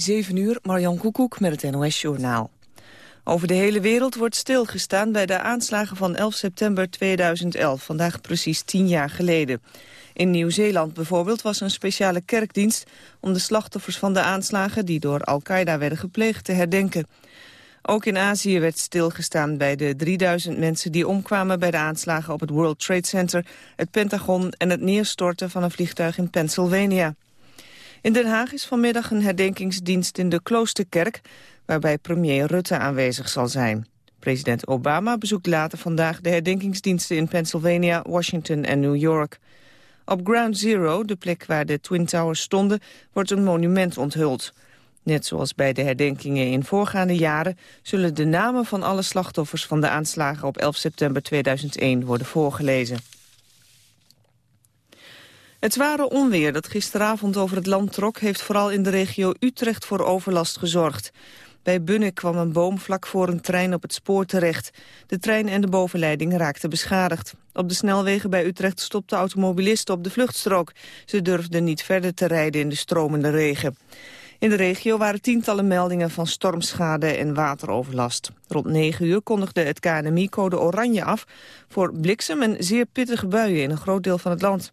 7 uur, Marjan Koekoek met het NOS-journaal. Over de hele wereld wordt stilgestaan bij de aanslagen van 11 september 2011, vandaag precies tien jaar geleden. In Nieuw-Zeeland bijvoorbeeld was een speciale kerkdienst om de slachtoffers van de aanslagen die door Al-Qaeda werden gepleegd te herdenken. Ook in Azië werd stilgestaan bij de 3000 mensen die omkwamen bij de aanslagen op het World Trade Center, het Pentagon en het neerstorten van een vliegtuig in Pennsylvania. In Den Haag is vanmiddag een herdenkingsdienst in de Kloosterkerk... waarbij premier Rutte aanwezig zal zijn. President Obama bezoekt later vandaag de herdenkingsdiensten in Pennsylvania, Washington en New York. Op Ground Zero, de plek waar de Twin Towers stonden, wordt een monument onthuld. Net zoals bij de herdenkingen in voorgaande jaren... zullen de namen van alle slachtoffers van de aanslagen op 11 september 2001 worden voorgelezen. Het zware onweer dat gisteravond over het land trok... heeft vooral in de regio Utrecht voor overlast gezorgd. Bij Bunnik kwam een boom vlak voor een trein op het spoor terecht. De trein en de bovenleiding raakten beschadigd. Op de snelwegen bij Utrecht stopten automobilisten op de vluchtstrook. Ze durfden niet verder te rijden in de stromende regen. In de regio waren tientallen meldingen van stormschade en wateroverlast. Rond 9 uur kondigde het KNMI code oranje af voor bliksem en zeer pittige buien in een groot deel van het land.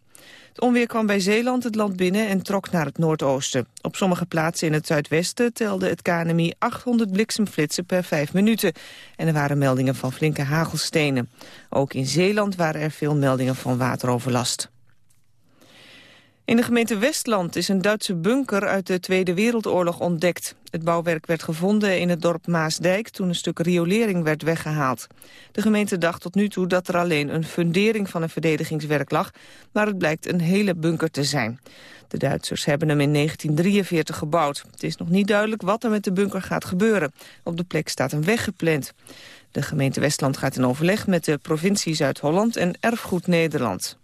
Het onweer kwam bij Zeeland het land binnen en trok naar het noordoosten. Op sommige plaatsen in het zuidwesten telde het KNMI 800 bliksemflitsen per vijf minuten. En er waren meldingen van flinke hagelstenen. Ook in Zeeland waren er veel meldingen van wateroverlast. In de gemeente Westland is een Duitse bunker uit de Tweede Wereldoorlog ontdekt. Het bouwwerk werd gevonden in het dorp Maasdijk toen een stuk riolering werd weggehaald. De gemeente dacht tot nu toe dat er alleen een fundering van een verdedigingswerk lag, maar het blijkt een hele bunker te zijn. De Duitsers hebben hem in 1943 gebouwd. Het is nog niet duidelijk wat er met de bunker gaat gebeuren. Op de plek staat een weg gepland. De gemeente Westland gaat in overleg met de provincie Zuid-Holland en Erfgoed Nederland.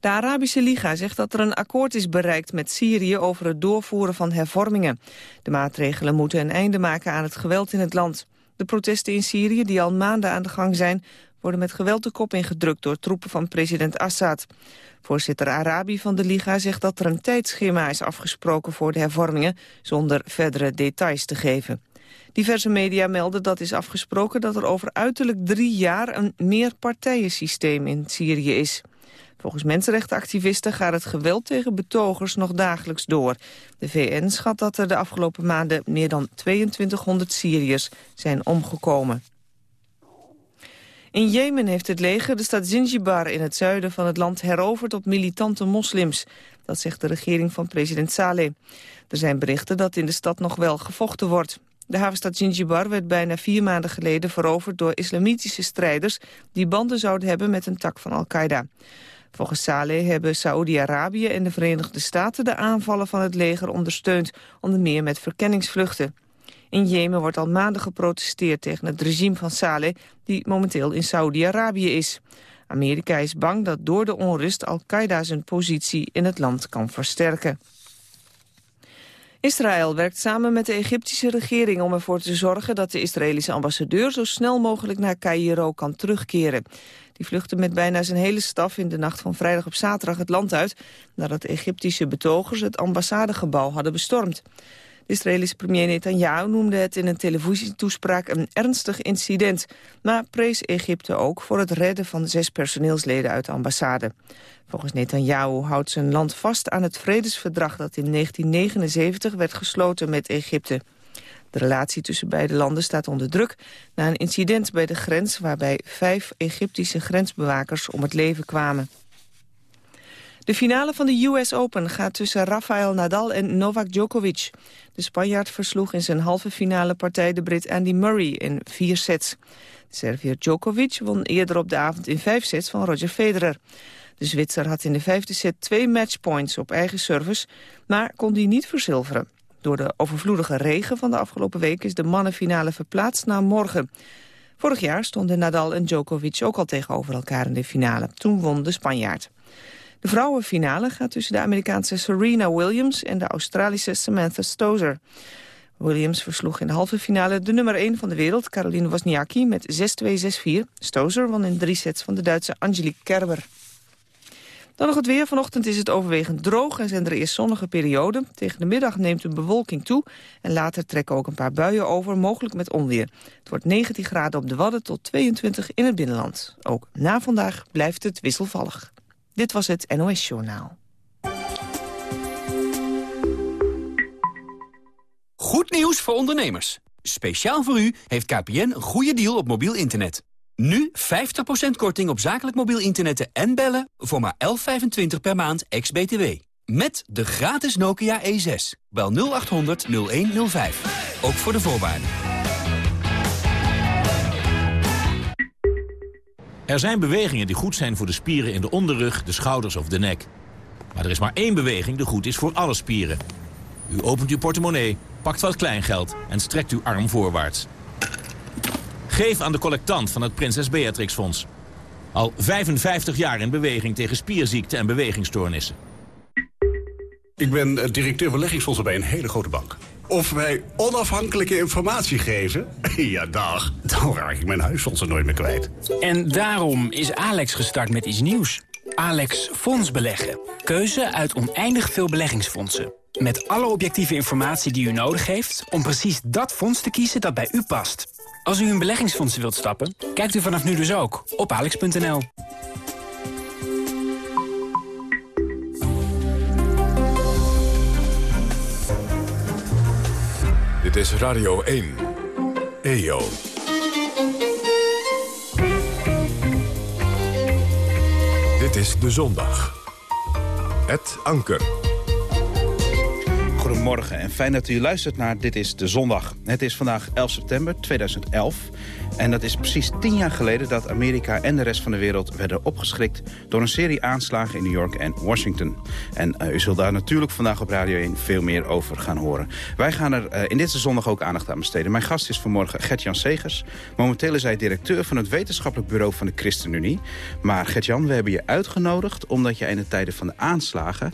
De Arabische Liga zegt dat er een akkoord is bereikt met Syrië over het doorvoeren van hervormingen. De maatregelen moeten een einde maken aan het geweld in het land. De protesten in Syrië, die al maanden aan de gang zijn, worden met geweld de kop ingedrukt door troepen van president Assad. Voorzitter Arabi van de Liga zegt dat er een tijdschema is afgesproken voor de hervormingen, zonder verdere details te geven. Diverse media melden dat is afgesproken dat er over uiterlijk drie jaar een meerpartijensysteem in Syrië is. Volgens mensenrechtenactivisten gaat het geweld tegen betogers nog dagelijks door. De VN schat dat er de afgelopen maanden meer dan 2200 Syriërs zijn omgekomen. In Jemen heeft het leger de stad Zinjibar in het zuiden van het land heroverd op militante moslims. Dat zegt de regering van president Saleh. Er zijn berichten dat in de stad nog wel gevochten wordt. De havenstad Zinjibar werd bijna vier maanden geleden veroverd door islamitische strijders die banden zouden hebben met een tak van Al-Qaeda. Volgens Saleh hebben Saoedi-Arabië en de Verenigde Staten de aanvallen van het leger ondersteund, onder meer met verkenningsvluchten. In Jemen wordt al maanden geprotesteerd tegen het regime van Saleh, die momenteel in Saoedi-Arabië is. Amerika is bang dat door de onrust Al-Qaeda zijn positie in het land kan versterken. Israël werkt samen met de Egyptische regering om ervoor te zorgen dat de Israëlische ambassadeur zo snel mogelijk naar Cairo kan terugkeren. Die vluchtte met bijna zijn hele staf in de nacht van vrijdag op zaterdag het land uit... nadat Egyptische betogers het ambassadegebouw hadden bestormd. De Israëlische premier Netanyahu noemde het in een televisietoespraak een ernstig incident, maar prees Egypte ook voor het redden van zes personeelsleden uit de ambassade. Volgens Netanyahu houdt zijn land vast aan het vredesverdrag dat in 1979 werd gesloten met Egypte. De relatie tussen beide landen staat onder druk na een incident bij de grens waarbij vijf Egyptische grensbewakers om het leven kwamen. De finale van de US Open gaat tussen Rafael Nadal en Novak Djokovic. De Spanjaard versloeg in zijn halve finale partij de Brit Andy Murray in vier sets. De Serviër Djokovic won eerder op de avond in vijf sets van Roger Federer. De Zwitser had in de vijfde set twee matchpoints op eigen service, maar kon die niet verzilveren. Door de overvloedige regen van de afgelopen week is de mannenfinale verplaatst naar morgen. Vorig jaar stonden Nadal en Djokovic ook al tegenover elkaar in de finale. Toen won de Spanjaard. De vrouwenfinale gaat tussen de Amerikaanse Serena Williams en de Australische Samantha Stozer. Williams versloeg in de halve finale de nummer 1 van de wereld, Caroline Wozniacki, met 6-2, 6-4. Stozer won in drie sets van de Duitse Angelique Kerber. Dan nog het weer. Vanochtend is het overwegend droog en zijn er eerst zonnige perioden. Tegen de middag neemt de bewolking toe en later trekken ook een paar buien over, mogelijk met onweer. Het wordt 19 graden op de Wadden tot 22 in het binnenland. Ook na vandaag blijft het wisselvallig. Dit was het NOS Journaal. Goed nieuws voor ondernemers. Speciaal voor u heeft KPN een goede deal op mobiel internet. Nu 50% korting op zakelijk mobiel internet en bellen voor maar 11,25 per maand ex-BTW. Met de gratis Nokia E6. Bel 0800 0105. Ook voor de voorwaarden. Er zijn bewegingen die goed zijn voor de spieren in de onderrug, de schouders of de nek. Maar er is maar één beweging die goed is voor alle spieren. U opent uw portemonnee, pakt wat kleingeld en strekt uw arm voorwaarts. Geef aan de collectant van het Prinses Beatrix Fonds. Al 55 jaar in beweging tegen spierziekten en bewegingsstoornissen. Ik ben eh, directeur beleggingsfondsen bij een hele grote bank. Of wij onafhankelijke informatie geven? Ja, dag. Dan raak ik mijn huisfondsen nooit meer kwijt. En daarom is Alex gestart met iets nieuws. Alex Fonds Beleggen. Keuze uit oneindig veel beleggingsfondsen. Met alle objectieve informatie die u nodig heeft... om precies dat fonds te kiezen dat bij u past. Als u in beleggingsfondsen wilt stappen, kijkt u vanaf nu dus ook op alex.nl. Dit is Radio 1. EO. Dit is De Zondag. Het Anker. Goedemorgen en fijn dat u luistert naar Dit is de Zondag. Het is vandaag 11 september 2011 en dat is precies tien jaar geleden dat Amerika en de rest van de wereld werden opgeschrikt door een serie aanslagen in New York en Washington. En uh, u zult daar natuurlijk vandaag op Radio 1 veel meer over gaan horen. Wij gaan er uh, in dit zondag ook aandacht aan besteden. Mijn gast is vanmorgen Gert-Jan Segers. Momenteel is hij directeur van het wetenschappelijk bureau van de ChristenUnie. Maar Gert-Jan, we hebben je uitgenodigd omdat jij in de tijden van de aanslagen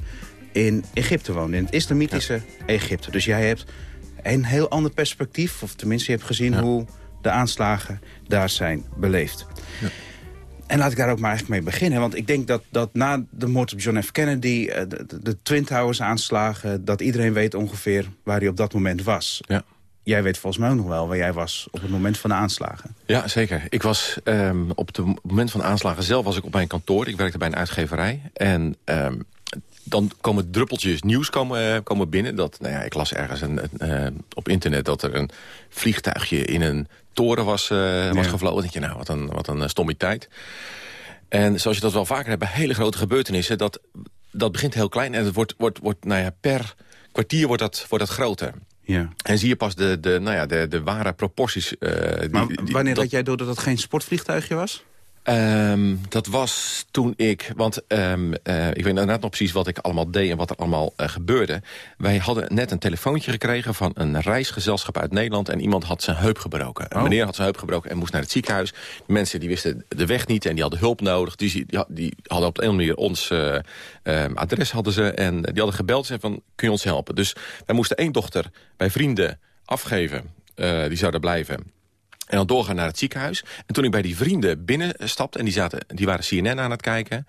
in Egypte woonde, in het islamitische Egypte. Dus jij hebt een heel ander perspectief, of tenminste je hebt gezien hoe de aanslagen daar zijn beleefd. Ja. En laat ik daar ook maar eigenlijk mee beginnen. Want ik denk dat, dat na de moord op John F. Kennedy... Eh, de, de, de Twin Towers aanslagen... dat iedereen weet ongeveer waar hij op dat moment was. Ja. Jij weet volgens mij ook nog wel waar jij was op het moment van de aanslagen. Ja, zeker. Ik was um, op het moment van de aanslagen zelf was ik op mijn kantoor. Ik werkte bij een uitgeverij. En um, dan komen druppeltjes nieuws komen, eh, komen binnen. Dat, nou ja, ik las ergens een, uh, op internet dat er een vliegtuigje in een toren was, uh, was gevlogen. denk je, nou, wat een, wat een stommiteit. En zoals je dat wel vaker hebt bij hele grote gebeurtenissen... dat, dat begint heel klein en het wordt, wordt, wordt nou ja, per kwartier wordt dat, wordt dat groter. Ja. En zie je pas de, de, nou ja, de, de ware proporties. Uh, maar wanneer dat, had jij door dat het geen sportvliegtuigje was? Um, dat was toen ik, want um, uh, ik weet inderdaad nog precies wat ik allemaal deed en wat er allemaal uh, gebeurde. Wij hadden net een telefoontje gekregen van een reisgezelschap uit Nederland en iemand had zijn heup gebroken. Oh. meneer had zijn heup gebroken en moest naar het ziekenhuis. De mensen die wisten de weg niet en die hadden hulp nodig. Die, die hadden op de een manier ons uh, adres hadden ze en die hadden gebeld en van kun je ons helpen. Dus wij moesten één dochter bij vrienden afgeven. die zouden blijven. En dan doorgaan naar het ziekenhuis. En toen ik bij die vrienden binnenstapte... en die, zaten, die waren CNN aan het kijken...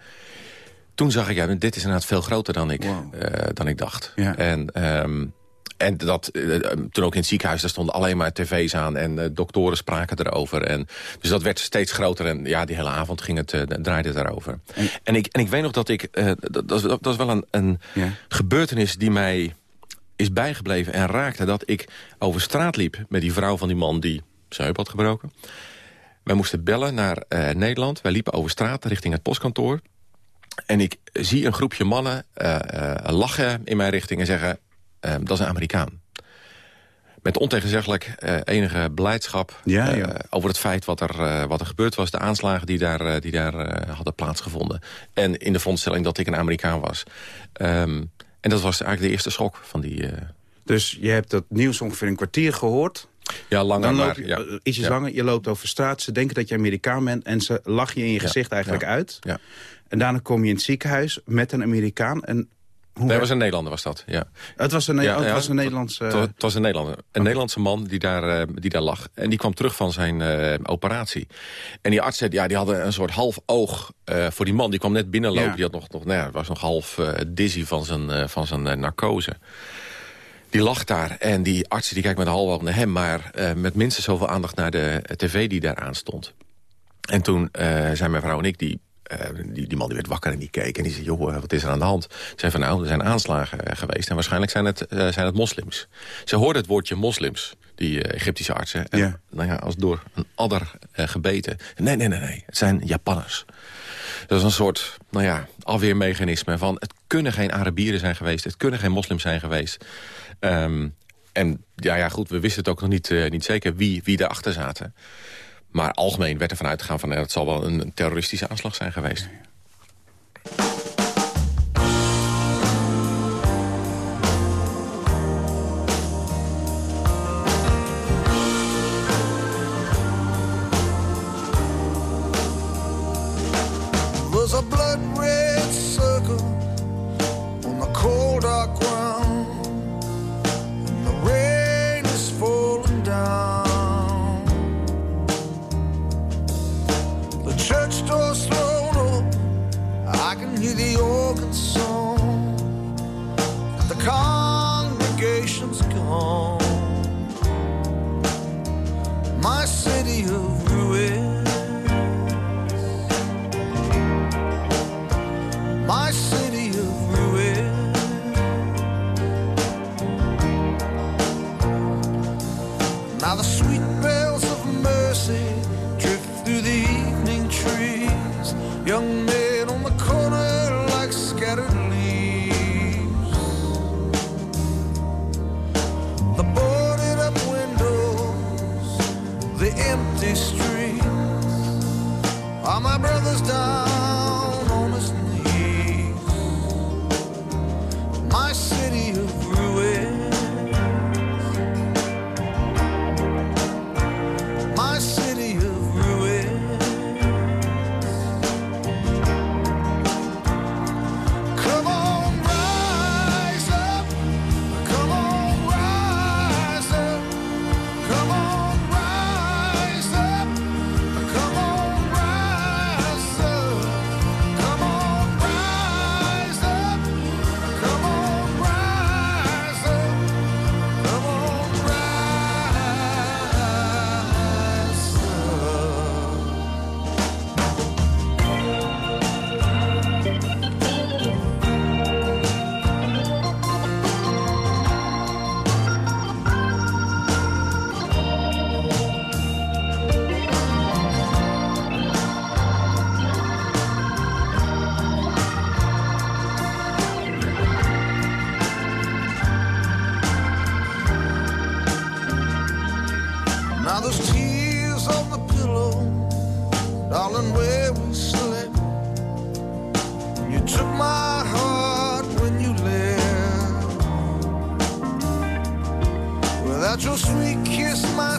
toen zag ik, ja, dit is inderdaad veel groter dan ik, wow. uh, dan ik dacht. Ja. En, um, en dat, uh, toen ook in het ziekenhuis, daar stonden alleen maar tv's aan... en uh, doktoren spraken erover. En, dus dat werd steeds groter. En ja, die hele avond ging het, draaide het daarover. En, en, ik, en ik weet nog dat ik... dat, dat, dat was wel een, een ja. gebeurtenis die mij is bijgebleven en raakte... dat ik over straat liep met die vrouw van die man... die zijn heup had gebroken. Wij moesten bellen naar uh, Nederland. Wij liepen over straat richting het postkantoor. En ik zie een groepje mannen uh, uh, lachen in mijn richting en zeggen... dat is een Amerikaan. Met ontegenzeggelijk enige blijdschap ja, ja. over het feit wat er, wat er gebeurd was. De aanslagen die daar, die daar hadden plaatsgevonden. En in de veronderstelling dat ik een Amerikaan was. Um, en dat was eigenlijk de eerste schok van die... Dus je hebt dat nieuws ongeveer een kwartier gehoord... Ja, langer Dan loop je, maar, ja. ietsjes ja. langer, je loopt over straat, ze denken dat je Amerikaan bent... en ze lachen je in je gezicht eigenlijk uit. En daarna kom je in het ziekenhuis met een Amerikaan. En Nee, het was een Nederlander was dat, ja. Het was een, Ne- Ja, oh, het ja, was een Nederlandse... Het was, het was een Nederlander. Een Nederlandse man die daar, eh, die daar lag. En die kwam terug van zijn eh, operatie. En die arts zei, ja, die hadden een soort half oog eh, voor die man. Die kwam net binnenlopen. Ja. Die had nog, nog, nou ja, was nog half eh, dizzy van zijn, eh, van zijn eh, narcose. Die lag daar en die arts die kijkt met een oog naar hem... maar eh, met minstens zoveel aandacht naar de tv die daar aan stond. En toen eh zijn mijn vrouw en ik, die, eh, die, die man die werd wakker en die keek... en die zei, joh, eh, wat is er aan de hand? Ze zei van, nou, er zijn aanslagen eh, geweest... en waarschijnlijk zijn het, eh, zijn het moslims. Ze hoorde het woordje moslims, die eh, Egyptische artsen. En, Ja. nou ja, als door een adder eh, gebeten. Nee, nee, nee, nee, het zijn Japanners. Dat is een soort nou ja, afweermechanisme van... het kunnen geen Arabieren zijn geweest, het kunnen geen moslims zijn geweest. Ehm, en ja, ja, goed, we wisten het ook nog niet, eh, niet zeker wie, wie daarachter zaten. Maar algemeen werd er vanuit gegaan van... eh, het zal wel een, terroristische aanslag zijn geweest. Gone. My city of darling, where we slept. You took my heart when you left. Without your sweet kiss, my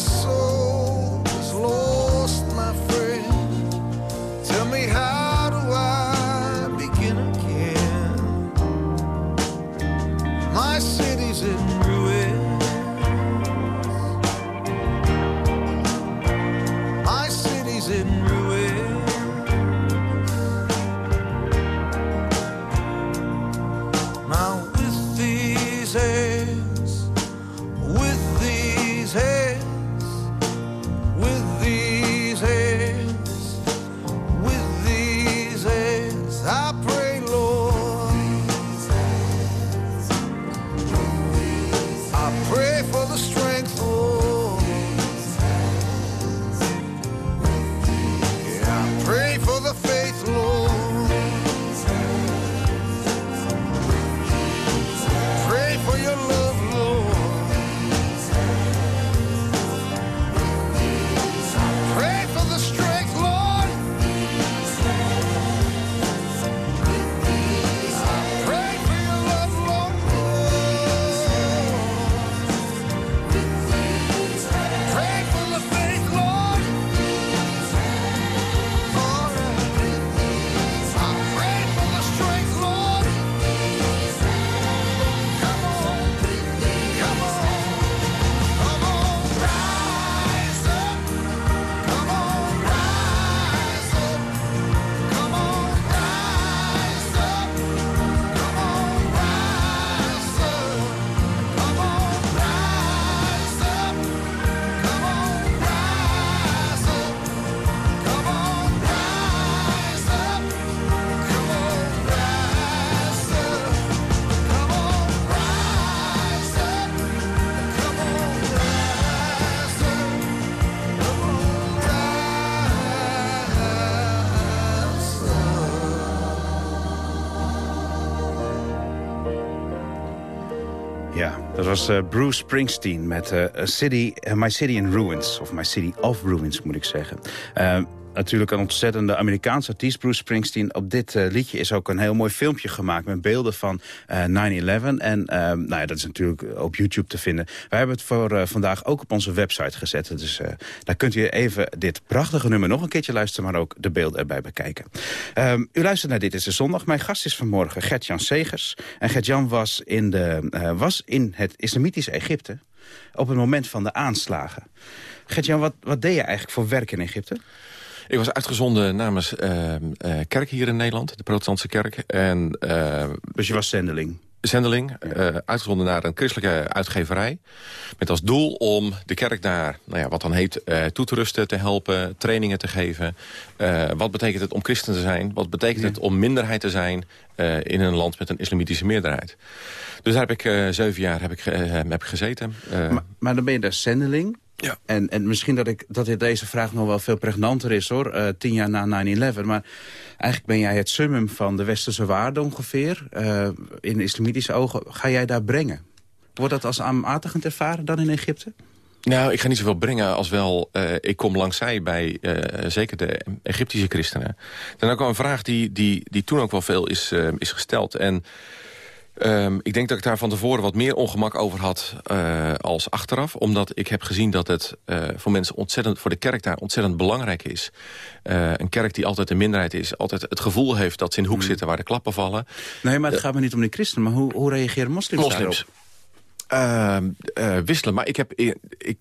was uh, Bruce Springsteen met uh, City, uh, My City in Ruins. Of My City of Ruins, moet ik zeggen natuurlijk een ontzettende Amerikaanse artiest, Bruce Springsteen. Op dit uh, liedje is ook een heel mooi filmpje gemaakt met beelden van uh, 9-11. En uh, nou ja, dat is natuurlijk op YouTube te vinden. Wij hebben het voor vandaag ook op onze website gezet. Dus daar kunt u even dit prachtige nummer nog een keertje luisteren... maar ook de beelden erbij bekijken. Um, u luistert naar Dit is de Zondag. Mijn gast is vanmorgen Gert-Jan Segers. En Gert-Jan was, in de, was in het islamitische Egypte op het moment van de aanslagen. Gert-Jan, wat, wat deed je eigenlijk voor werk in Egypte? Ik was uitgezonden namens uh, uh, kerk hier in Nederland, de protestantse kerk. En, uh, dus je was zendeling? Zendeling, ja. uitgezonden naar een christelijke uitgeverij. Met als doel om de kerk daar, nou ja, wat dan heet, toe te rusten, te helpen, trainingen te geven. wat betekent het om christen te zijn? Wat betekent ja. het om minderheid te zijn in een land met een islamitische meerderheid? Dus daar heb ik zeven jaar heb ik, heb gezeten. Maar, maar, dan ben je daar zendeling. Ja. En, en misschien dat, ik, dat deze vraag nog wel veel pregnanter is, hoor. Uh, tien jaar na 9-11. Maar eigenlijk ben jij het summum van de westerse waarden ongeveer. Uh, in islamitische ogen. Ga jij daar brengen? Wordt dat als aanmatigend ervaren dan in Egypte? Nou, ik ga niet zoveel brengen als wel... Uh, ik kom langs zij bij uh, zeker de Egyptische christenen. Dan ook wel een vraag die, die, die toen ook wel veel is, uh, is gesteld. En Um, ik denk dat ik daar van tevoren wat meer ongemak over had uh, als achteraf. Omdat ik heb gezien dat het uh, voor mensen ontzettend, voor de kerk daar ontzettend belangrijk is. Uh, een kerk die altijd een minderheid is, altijd het gevoel heeft dat ze in de hoek mm. zitten waar de klappen vallen. Nee, maar het gaat me niet om de christenen. Maar hoe, hoe reageren moslims, moslims. daarop? Ehm, wisselen, maar ik heb... Ik,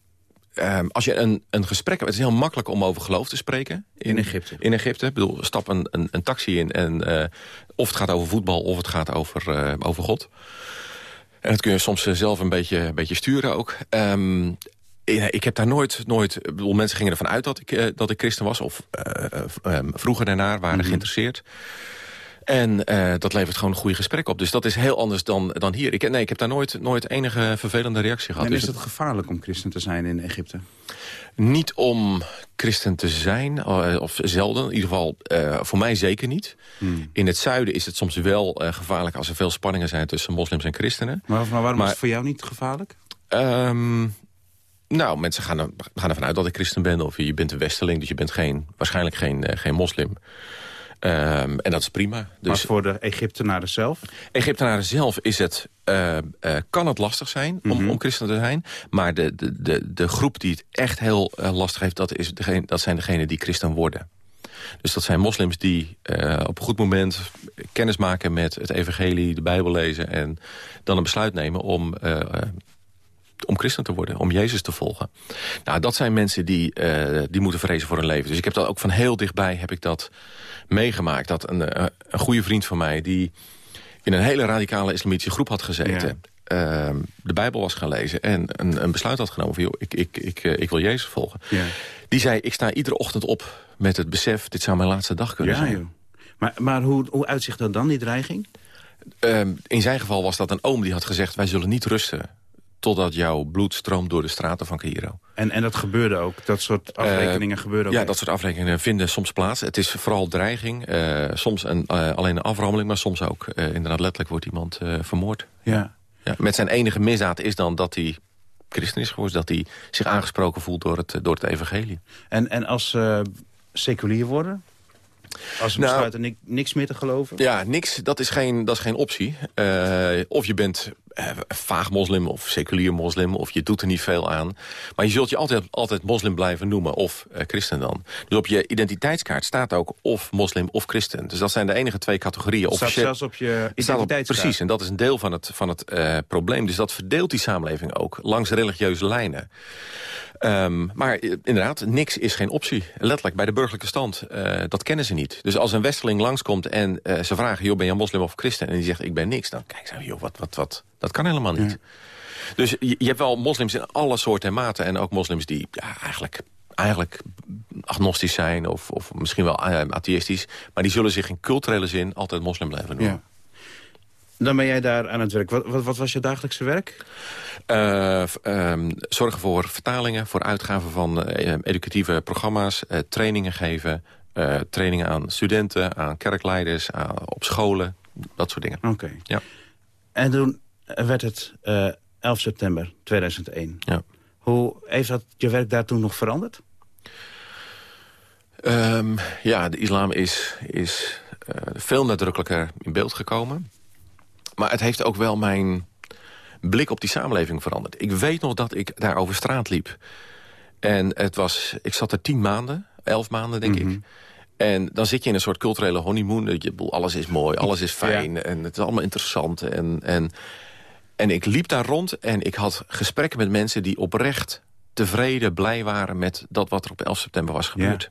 Um, als je een, een gesprek hebt, het is heel makkelijk om over geloof te spreken. In, in Egypte. In Egypte. Ik bedoel, stap een, een, een taxi in en uh, of het gaat over voetbal of het gaat over, uh, over God. En dat kun je soms zelf een beetje, een beetje sturen ook. Um, ik heb daar nooit, nooit bedoel, mensen gingen ervan uit dat ik, uh, dat ik christen was. Of um, vroeger daarnaar waren mm -hmm. geïnteresseerd. En uh, dat levert gewoon een goede gesprek op. Dus dat is heel anders dan, dan hier. Ik, nee, ik heb daar nooit, nooit enige vervelende reactie gehad. En dus is het gevaarlijk om christen te zijn in Egypte? Niet om christen te zijn, of zelden. In ieder geval uh, voor mij zeker niet. Hmm. In het zuiden is het soms wel uh, gevaarlijk... als er veel spanningen zijn tussen moslims en christenen. Maar, maar waarom maar, is het voor jou niet gevaarlijk? Um, nou, mensen gaan, er, gaan ervan uit dat ik christen ben. Of je bent een westeling, dus je bent geen, waarschijnlijk geen, geen moslim. Um, en dat is prima. Dus, maar voor de Egyptenaren zelf? Egyptenaren zelf is het, uh, uh, kan het lastig zijn om, mm -hmm. om christen te zijn. Maar de, de, de, de groep die het echt heel uh, lastig heeft... Dat, is degene, dat zijn degenen die christen worden. Dus dat zijn moslims die op een goed moment kennis maken met het evangelie, de Bijbel lezen... en dan een besluit nemen om om christen te worden, om Jezus te volgen. Nou, dat zijn mensen die, uh, die moeten vrezen voor hun leven. Dus ik heb dat ook van heel dichtbij heb ik dat meegemaakt. Dat een, uh, een goede vriend van mij, die in een hele radicale islamitische groep had gezeten... Ja. Uh, de Bijbel was gaan lezen en een, een besluit had genomen... van joh, ik, ik, ik, uh, ik wil Jezus volgen. Ja. Die zei, ik sta iedere ochtend op met het besef... dit zou mijn laatste dag kunnen ja, zijn. Joh. Maar, maar hoe, hoe uitzicht dat dan, die dreiging? Um, in zijn geval was dat een oom die had gezegd... wij zullen niet rusten totdat jouw bloed stroomt door de straten van Cairo. En, en dat gebeurde ook? Dat soort afrekeningen uh, gebeurden ook? Ja, dat soort afrekeningen vinden soms plaats. Het is vooral dreiging. Uh, soms een, uh, alleen een aframmeling, maar soms ook inderdaad letterlijk wordt iemand vermoord. Ja. ja. Met zijn enige misdaad is dan dat hij christen is geworden. Dat hij zich aangesproken voelt door het, door het evangelie. En, en als ze seculier worden? Als we nou, besluiten niks meer te geloven? Ja, niks, dat is geen, dat is geen optie. Uh, of je bent uh, vaag moslim of seculier moslim... of je doet er niet veel aan. Maar je zult je altijd, altijd moslim blijven noemen of uh, christen dan. Dus op je identiteitskaart staat ook of moslim of christen. Dus dat zijn de enige twee categorieën. Staat zelfs op je identiteitskaart. Op, precies, en dat is een deel van het, van het probleem. Dus dat verdeelt die samenleving ook langs religieuze lijnen. Um, maar inderdaad, niks is geen optie. Letterlijk, bij de burgerlijke stand. Uh, dat kennen ze niet. Dus als een westeling langskomt en uh, ze vragen... joh, ben je moslim of christen? En die zegt, ik ben niks. Dan kijk ze, joh, wat, wat, wat. Dat kan helemaal niet. Ja. Dus je, je, hebt wel moslims in alle soorten en maten. En ook moslims die ja, eigenlijk, eigenlijk agnostisch zijn... Of, of misschien wel uh, atheïstisch. Maar die zullen zich in culturele zin altijd moslim blijven noemen. Ja. Dan ben jij daar aan het werk. Wat, wat, wat was je dagelijkse werk? Uh, um, zorgen voor vertalingen, voor uitgaven van uh, educatieve programma's... Uh, trainingen geven, trainingen aan studenten, aan kerkleiders... Aan, op scholen, dat soort dingen. Oké. Ja. En toen werd het 11 september 2001. Ja. Hoe heeft dat je werk daar toen nog veranderd? Ehm, ja, de islam is, is eh, veel nadrukkelijker in beeld gekomen. Maar het heeft ook wel mijn blik op die samenleving veranderd. Ik weet nog dat ik daar over straat liep. En het was, ik zat er tien maanden, elf maanden denk Mhm. ik. En dan zit je in een soort culturele honeymoon. Je, alles is mooi, alles is fijn en het is allemaal interessant. En, en, en ik liep daar rond en ik had gesprekken met mensen... die oprecht tevreden, blij waren met dat wat er op 11 september was gebeurd.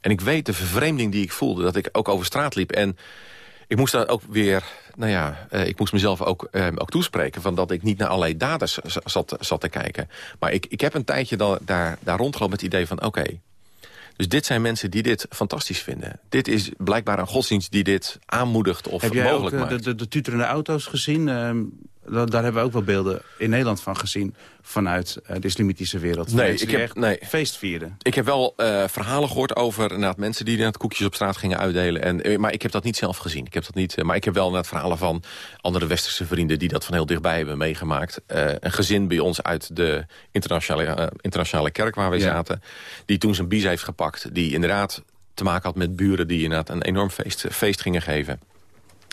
En ik weet de vervreemding die ik voelde, dat ik ook over straat liep. En ik moest daar ook weer, nou ja, eh, ik moest mezelf ook, eh, ook toespreken... van dat ik niet naar allerlei data zat, zat te kijken. Maar ik, ik heb een tijdje da- daar, daar rondgelopen met het idee van... oké, dus dit zijn mensen die dit fantastisch vinden. Dit is blijkbaar een godsdienst die dit aanmoedigt of Heb jij ook mogelijk eh, maakt. de, de, de tuterende auto's gezien? Da- daar hebben we ook wel beelden in Nederland van gezien... vanuit eh, de islamitische wereld. Nee, ik heb- nee. feest vierden. Ik heb wel eh, verhalen gehoord over inderdaad, mensen die inderdaad koekjes op straat gingen uitdelen. En, eh, maar ik heb dat niet zelf gezien. Ik heb dat niet, maar ik heb wel inderdaad verhalen van andere westerse vrienden... die dat van heel dichtbij hebben meegemaakt. Een gezin bij ons uit de internationale, internationale kerk waar we Ja. zaten... die toen zijn bies heeft gepakt. Die inderdaad te maken had met buren die inderdaad een enorm feest, feest gingen geven.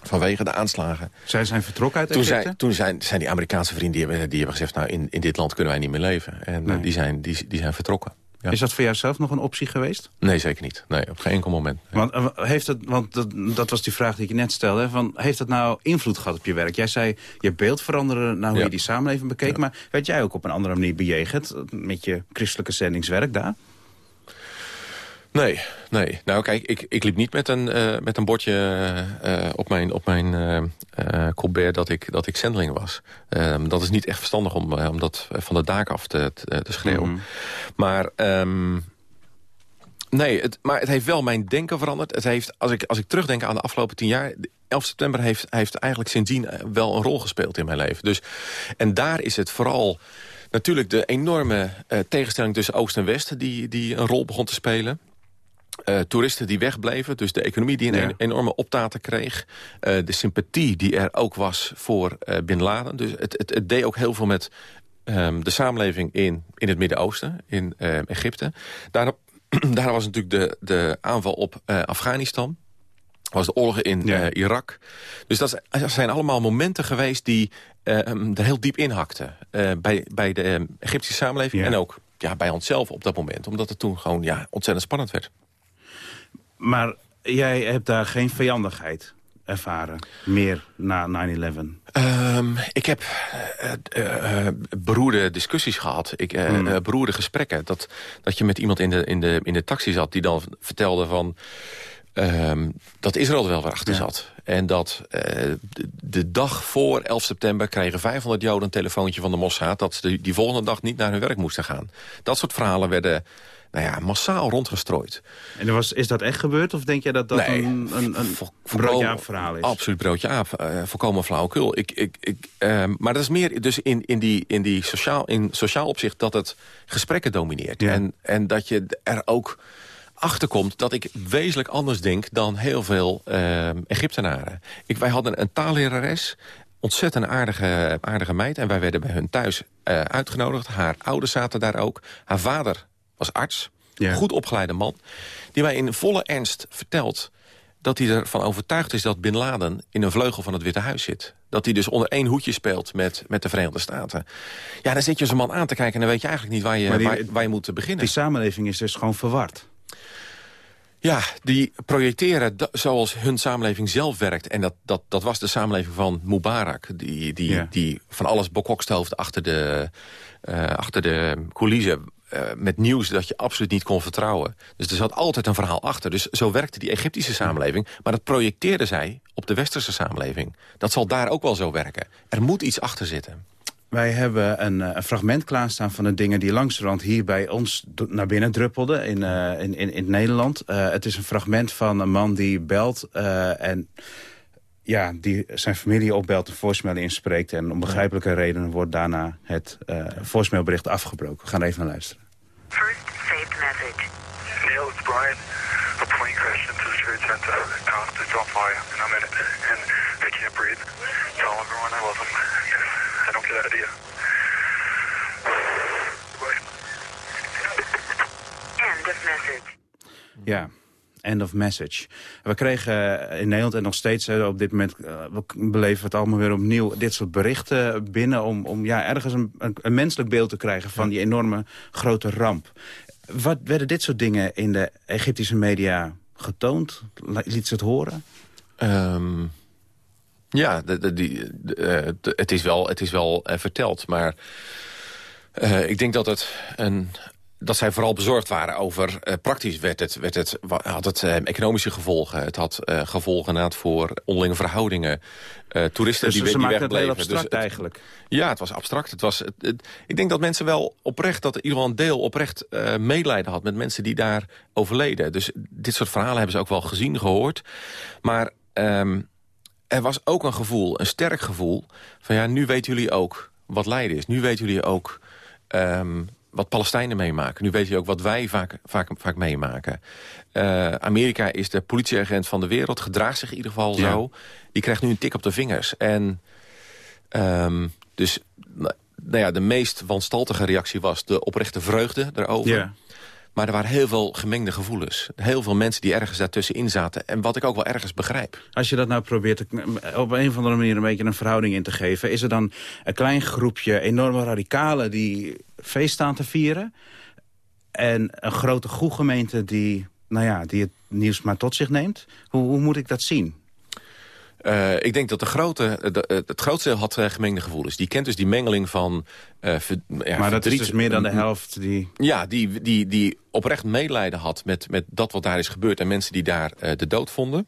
Vanwege de aanslagen. Zij zijn vertrokken uit Toen, Egypte? zijn, toen zijn, zijn die Amerikaanse vrienden die hebben, die hebben gezegd... nou, in, in dit land kunnen wij niet meer leven. En eh, Nee. die, zijn, die, die zijn vertrokken. Ja. Is dat voor jou zelf nog een optie geweest? Nee, zeker niet. Nee, op geen enkel moment. Nee. Want, eh, heeft het, want dat, dat was die vraag die ik je net stelde. Van, heeft dat nou invloed gehad op je werk? Jij zei, je beeld veranderen naar hoe Ja. je die samenleving bekeek. Maar werd jij ook op een andere manier bejegend met je christelijke zendingswerk daar? Nee, nee. Nou kijk, ik, ik liep niet met een, eh, met een bordje eh, op mijn, op mijn eh, colbert dat ik, dat ik zendeling was. Ehm, dat is niet echt verstandig om, om dat van de daak af te, te, te schreeuwen. Mhm. Maar... ehm, Nee, het, maar het heeft wel mijn denken veranderd. Het heeft, als, ik, als ik terugdenk aan de afgelopen tien jaar... 11 september heeft, heeft eigenlijk sindsdien wel een rol gespeeld in mijn leven. Dus, en daar is het vooral natuurlijk de enorme tegenstelling tussen Oost en West... die, die een rol begon te spelen. Eh, toeristen die wegbleven, dus de economie die een Ja. enorme optaten kreeg. Eh, de sympathie die er ook was voor eh Bin Laden. Dus het, het, het deed ook heel veel met ehm, de samenleving in, in het Midden-Oosten, in Egypte. Daarop, daar was natuurlijk de, de aanval op Afghanistan. was de oorlog in Ja. Irak. Dus dat, zijn allemaal momenten geweest die eh, er heel diep inhakten. bij, bij de eh, Egyptische samenleving Ja. en ook ja, bij onszelf op dat moment. Omdat het toen gewoon ja, ontzettend spannend werd. Maar jij hebt daar geen vijandigheid ervaren. Meer na 9-11. Ehm, ik heb eh, beroerde discussies gehad. Ik, eh, beroerde gesprekken. Dat, dat je met iemand in de, in, de, in de taxi zat die dan vertelde van... ehm, dat Israël er wel weer achter Ja. zat. En dat de, de dag voor 11 september kregen 500 Joden een telefoontje van de Mossad... dat ze die volgende dag niet naar hun werk moesten gaan. Dat soort verhalen werden nou ja, massaal rondgestrooid. En was, is dat echt gebeurd? Of denk jij dat dat Nee, een, een, een broodje aap verhaal is? Absoluut broodje aap. eh, volkomen flauwekul. Ik, ik, ik, ehm, maar dat is meer dus in, in, die, in, die sociaal, in sociaal opzicht dat het gesprekken domineert. Ja. En, en dat je er ook achterkomt dat ik wezenlijk anders denk dan heel veel ehm, Egyptenaren. Ik, wij hadden een taallerares, ontzettend aardige, aardige meid... en wij werden bij hun thuis eh, uitgenodigd. Haar ouders zaten daar ook. Haar vader was arts, Ja. goed opgeleide man... die mij in volle ernst vertelt dat hij ervan overtuigd is dat Bin Laden in een vleugel van het Witte Huis zit. Dat hij dus onder één hoedje speelt met, met de Verenigde Staten. Ja, dan zit je zo'n man aan te kijken en dan weet je eigenlijk niet waar je, die- waar, waar je moet beginnen. Die samenleving is dus gewoon verward. Ja, die projecteren zoals hun samenleving zelf werkt. En dat, dat, dat was de samenleving van Mubarak. Die, die, Ja. die van alles bekokstoofde achter de, eh, achter de coulissen. Eh, met nieuws dat je absoluut niet kon vertrouwen. Dus er zat altijd een verhaal achter. Dus zo werkte die Egyptische samenleving. Maar dat projecteerden zij op de westerse samenleving. Dat zal daar ook wel zo werken. Er moet iets achter zitten. Wij hebben een, eh, een fragment klaarstaan van de dingen die langzamerhand hier bij ons naar binnen druppelden in, eh, in, in, in Nederland. Het is een fragment van een man die belt en ja, die zijn familie opbelt, een voicemail inspreekt... en om begrijpelijke redenen wordt daarna het uh, voicemailbericht afgebroken. We gaan even naar luisteren. First saved message. Neil, it's Brian. A plane crashed into the Trade Center. It's on fire, and I'm in it. And I can't breathe. Tell everyone I love them. I don't get out of here. End of message. Ja, end of message. We kregen in Nederland en nog steeds eh, op dit moment... eh, we beleven het allemaal weer opnieuw... dit soort berichten binnen om, om ja, ergens een, een, menselijk beeld te krijgen... van die enorme grote ramp. Wat werden dit soort dingen in de Egyptische media getoond? Liet ze het horen? Ehm, ja, de, de, die, de, eh, het is wel, het is wel eh, verteld. Maar eh, ik denk dat, het een, dat zij vooral bezorgd waren over... eh, praktisch werd het, werd het, had het eh, economische gevolgen. Het had eh, gevolgen voor onderlinge verhoudingen. toeristen Dus die, ze die maken het heel wegbleven. abstract het- eigenlijk. ja, het was abstract. Het was, het, het- ik denk dat mensen wel oprecht, dat in ieder geval een deel oprecht medelijden had met mensen die daar overleden. Dus dit soort verhalen hebben ze ook wel gezien, gehoord. Maar ehm, er was ook een gevoel, een sterk gevoel, van ja, nu weten jullie ook wat lijden is. Nu weten jullie ook ehm, wat Palestijnen meemaken. Nu weten jullie ook wat wij vaak, vaak, vaak meemaken. Eh, Amerika is de politieagent van de wereld, gedraagt zich in ieder geval Ja. zo. Die krijgt nu een tik op de vingers. En Ehm, dus nou ja, de meest wanstaltige reactie was de oprechte vreugde erover. Ja. Maar er waren heel veel gemengde gevoelens. Heel veel mensen die ergens daartussenin zaten. En wat ik ook wel ergens begrijp. Als je dat nou probeert op een of andere manier een beetje een verhouding in te geven... is er dan een klein groepje enorme radicalen die feest staan te vieren... en een grote groegemeente die, nou ja, die het nieuws maar tot zich neemt? Hoe, hoe moet ik dat zien? Eh, ik denk dat de grote, de- eh, het grootste deel had eh, gemengde gevoelens. Die kent dus die mengeling van eh, ver- ja, maar dat is dus meer dan de helft die... Ja, die, die, die oprecht medelijden had met, met dat wat daar is gebeurd... en mensen die daar eh, de dood vonden.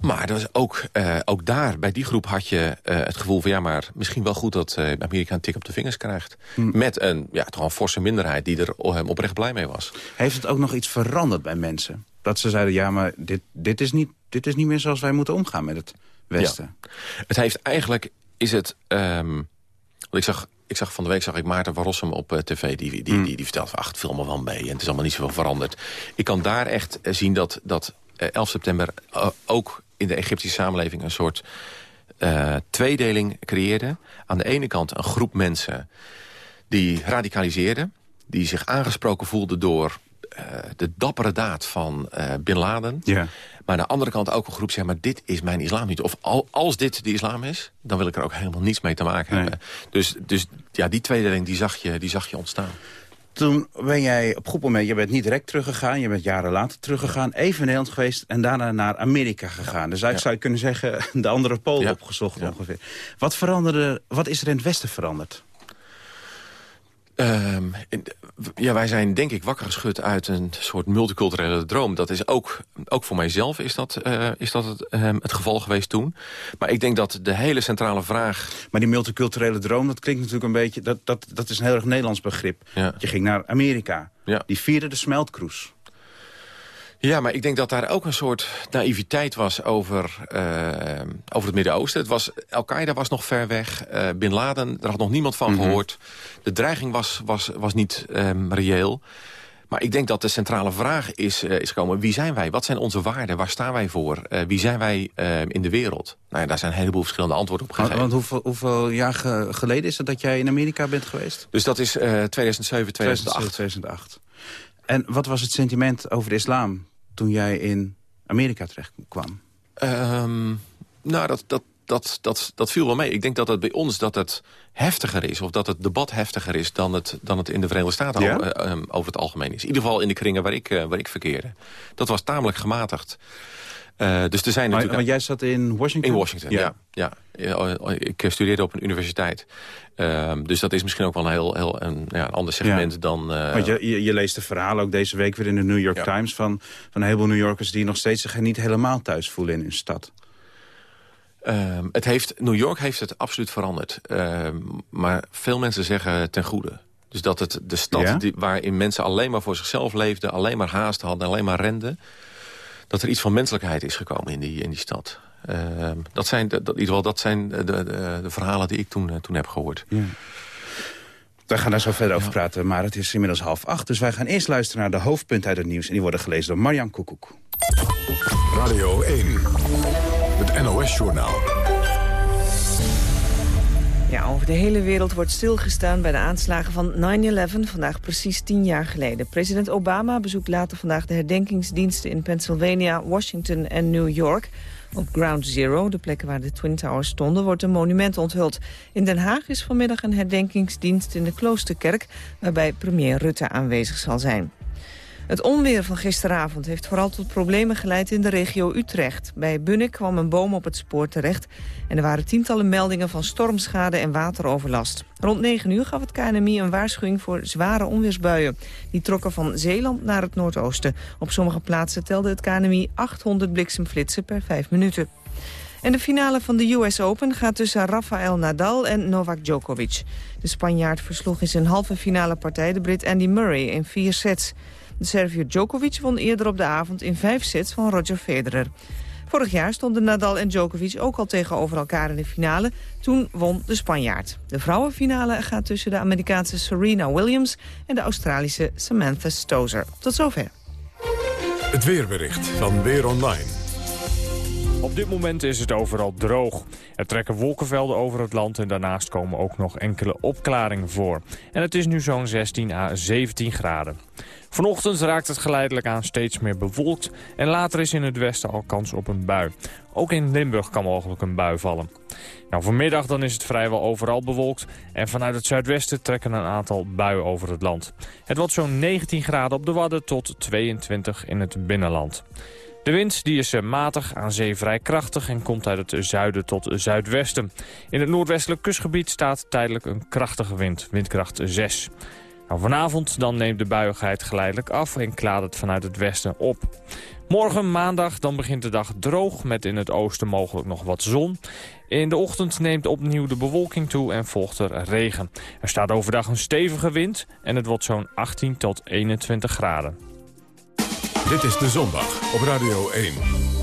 Maar er was ook, eh, ook daar, bij die groep had je eh, het gevoel van... ja, maar misschien wel goed dat eh, Amerika een tik op de vingers krijgt. Met een, ja, toch een forse minderheid die er eh, oprecht blij mee was. Heeft het ook nog iets veranderd bij mensen? Dat ze zeiden, ja, maar dit, dit, is, niet, dit is niet meer zoals wij moeten omgaan met het Westen. Het heeft eigenlijk, is het... ehm, ik zag, ik zag van de week zag ik Maarten van Rossum op eh, tv. Die, die, die, die vertelt van, ach, het viel allemaal wel mee. En het is allemaal niet zoveel veranderd. Ik kan daar echt eh, zien dat, dat eh, 11 september eh, ook in de Egyptische samenleving... een soort tweedeling creëerde. Aan de ene kant een groep mensen die radicaliseerden. Die zich aangesproken voelden door de dappere daad van Bin Laden. Ja. Maar aan de andere kant ook een groep zeggen... maar dit is mijn islam niet. Of al, als dit de islam is, dan wil ik er ook helemaal niets mee te maken Nee. hebben. Dus, dus ja, die tweedeling die zag, je, die zag je ontstaan. Toen ben jij op goed moment, je bent niet direct teruggegaan... je bent jaren later teruggegaan, even in Nederland geweest... en daarna naar Amerika gegaan. Dus eigenlijk zou je kunnen zeggen, de andere pool Ja. opgezocht ongeveer. Wat, veranderde, wat is er in het Westen veranderd? Ehm, ja, wij zijn denk ik wakker geschud uit een soort multiculturele droom. Dat is ook, ook voor mijzelf is dat, eh, is dat het, ehm, het geval geweest toen. Maar ik denk dat de hele centrale vraag... Maar die multiculturele droom, dat klinkt natuurlijk een beetje... dat, dat, dat is een heel erg Nederlands begrip. Ja. Je ging naar Amerika. Ja. Die vierde de smeltkroes. Ja, maar ik denk dat daar ook een soort naïviteit was over, eh, over het Midden-Oosten. Het was, Al-Qaeda was nog ver weg. eh, Bin Laden, daar had nog niemand van gehoord. De dreiging was, was, was niet ehm, reëel. Maar ik denk dat de centrale vraag is, eh, is gekomen... wie zijn wij? Wat zijn onze waarden? Waar staan wij voor? Wie zijn wij eh, in de wereld? Nou ja, daar zijn een heleboel verschillende antwoorden op gegeven. want hoeveel, hoeveel jaar ge- geleden is het dat jij in Amerika bent geweest? Dus dat is eh 2007, 2008. 2008. En wat was het sentiment over de islam toen jij in Amerika terecht kwam? Ehm, nou, dat, dat, dat, dat, dat viel wel mee. Ik denk dat het bij ons dat het heftiger is... of dat het debat heftiger is dan het, dan het in de Verenigde Staten Ja? over, eh, ehm, over het algemeen is. In ieder geval in de kringen waar ik, eh, waar ik verkeerde. Dat was tamelijk gematigd. Eh, dus er zijn Maar, natuurlijk... want jij zat in Washington? In Washington, ja. ja. Ja, oh, Ik eh, studeerde op een universiteit. Ehm, dus dat is misschien ook wel een heel, heel een, ja, een ander segment dan... eh, Want je, je, je leest de verhalen ook deze week weer in de New York. Times... Van, van een heleboel New Yorkers die nog steeds zich niet helemaal thuis voelen in hun stad. Ehm, het heeft, New York heeft het absoluut veranderd. Ehm, maar veel mensen zeggen ten goede. Dus dat het de stad Ja? die, waarin mensen alleen maar voor zichzelf leefden... alleen maar haast hadden, alleen maar renden... dat er iets van menselijkheid is gekomen in die, in die stad. Ehm, dat zijn, dat, in ieder geval, dat zijn de, de, de verhalen die ik toen, eh, toen heb gehoord. Ja. We gaan daar zo verder over praten, maar het is inmiddels half acht. Dus wij gaan eerst luisteren naar de hoofdpunten uit het nieuws. En die worden gelezen door Marjan Koekoek. Radio 1. Het NOS-journaal. Over de hele wereld wordt stilgestaan bij de aanslagen van 9-11, vandaag precies tien jaar geleden. President Obama bezoekt later vandaag de herdenkingsdiensten in Pennsylvania, Washington en New York. Op Ground Zero, de plek waar de Twin Towers stonden, wordt een monument onthuld. In Den Haag is vanmiddag een herdenkingsdienst in de Kloosterkerk, waarbij premier Rutte aanwezig zal zijn. Het onweer van gisteravond heeft vooral tot problemen geleid in de regio Utrecht. Bij Bunnik kwam een boom op het spoor terecht en er waren tientallen meldingen van stormschade en wateroverlast. Rond 9 uur gaf het KNMI een waarschuwing voor zware onweersbuien. Die trokken van Zeeland naar het noordoosten. Op sommige plaatsen telde het KNMI 800 bliksemflitsen per 5 minuten. En de finale van de US Open gaat tussen Rafael Nadal en Novak Djokovic. De Spanjaard versloeg in zijn halve finale partij de Brit Andy Murray in vier sets. De Serviër Djokovic won eerder op de avond in vijf sets van Roger Federer. Vorig jaar stonden Nadal en Djokovic ook al tegenover elkaar in de finale. Toen won de Spanjaard. De vrouwenfinale gaat tussen de Amerikaanse Serena Williams... en de Australische Samantha Stosur. Tot zover. Het weerbericht van Weer Online. Op dit moment is het overal droog. Er trekken wolkenvelden over het land en daarnaast komen ook nog enkele opklaringen voor. En het is nu zo'n 16 à 17 graden. Vanochtend raakt het geleidelijk aan steeds meer bewolkt... en later is in het westen al kans op een bui. Ook in Limburg kan mogelijk een bui vallen. Nou, vanmiddag dan is het vrijwel overal bewolkt... en vanuit het zuidwesten trekken een aantal buien over het land. Het wordt zo'n 19 graden op de Wadden tot 22 in het binnenland. De wind die is eh, matig, aan zee vrij krachtig en komt uit het zuiden tot zuidwesten. In het noordwestelijk kustgebied staat tijdelijk een krachtige wind, windkracht 6. Nou, vanavond dan neemt de buiigheid geleidelijk af en klaart het vanuit het westen op. Morgen maandag dan begint de dag droog met in het oosten mogelijk nog wat zon. In de ochtend neemt opnieuw de bewolking toe en volgt er regen. Er staat overdag een stevige wind en het wordt zo'n 18 tot 21 graden. Dit is De Zondag op Radio 1.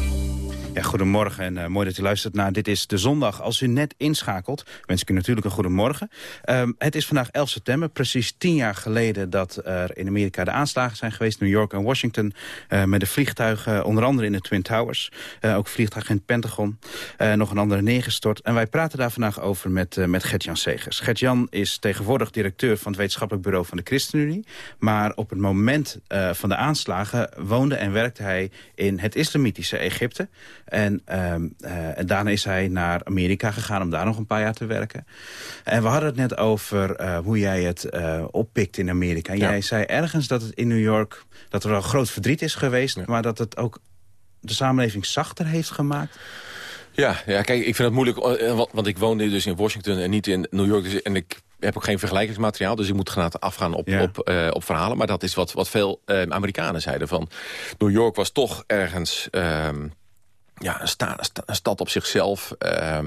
Ja, goedemorgen en uh, mooi dat u luistert naar Dit is de Zondag. Als u net inschakelt, wens ik u natuurlijk een goedemorgen. Um, het is vandaag 11 september, precies tien jaar geleden... dat er in Amerika de aanslagen zijn geweest, New York en Washington... Uh, met de vliegtuigen, onder andere in de Twin Towers. Uh, ook het Pentagon. nog een andere neergestort. En wij praten daar vandaag over met, met Gert-Jan Segers. Gert-Jan is tegenwoordig directeur van het wetenschappelijk bureau van de ChristenUnie. Maar op het moment van de aanslagen woonde en werkte hij in het islamitische Egypte... En, um, uh, en daarna is hij naar Amerika gegaan om daar nog een paar jaar te werken. En we hadden het net over uh, hoe jij het uh, oppikt in Amerika. Ja. Jij zei ergens dat het in New York dat er wel groot verdriet is geweest... Ja. maar dat het ook de samenleving zachter heeft gemaakt. Ja, ja, kijk, ik vind het moeilijk, want ik woon dus in Washington en niet in New York. Dus, en ik heb ook geen vergelijkingsmateriaal, dus ik moet gaan afgaan op, ja. op, uh, op verhalen. Maar dat is wat, wat veel uh, Amerikanen zeiden van... New York was toch ergens... Uh, ja, een, sta, een, stad op zichzelf. Uh,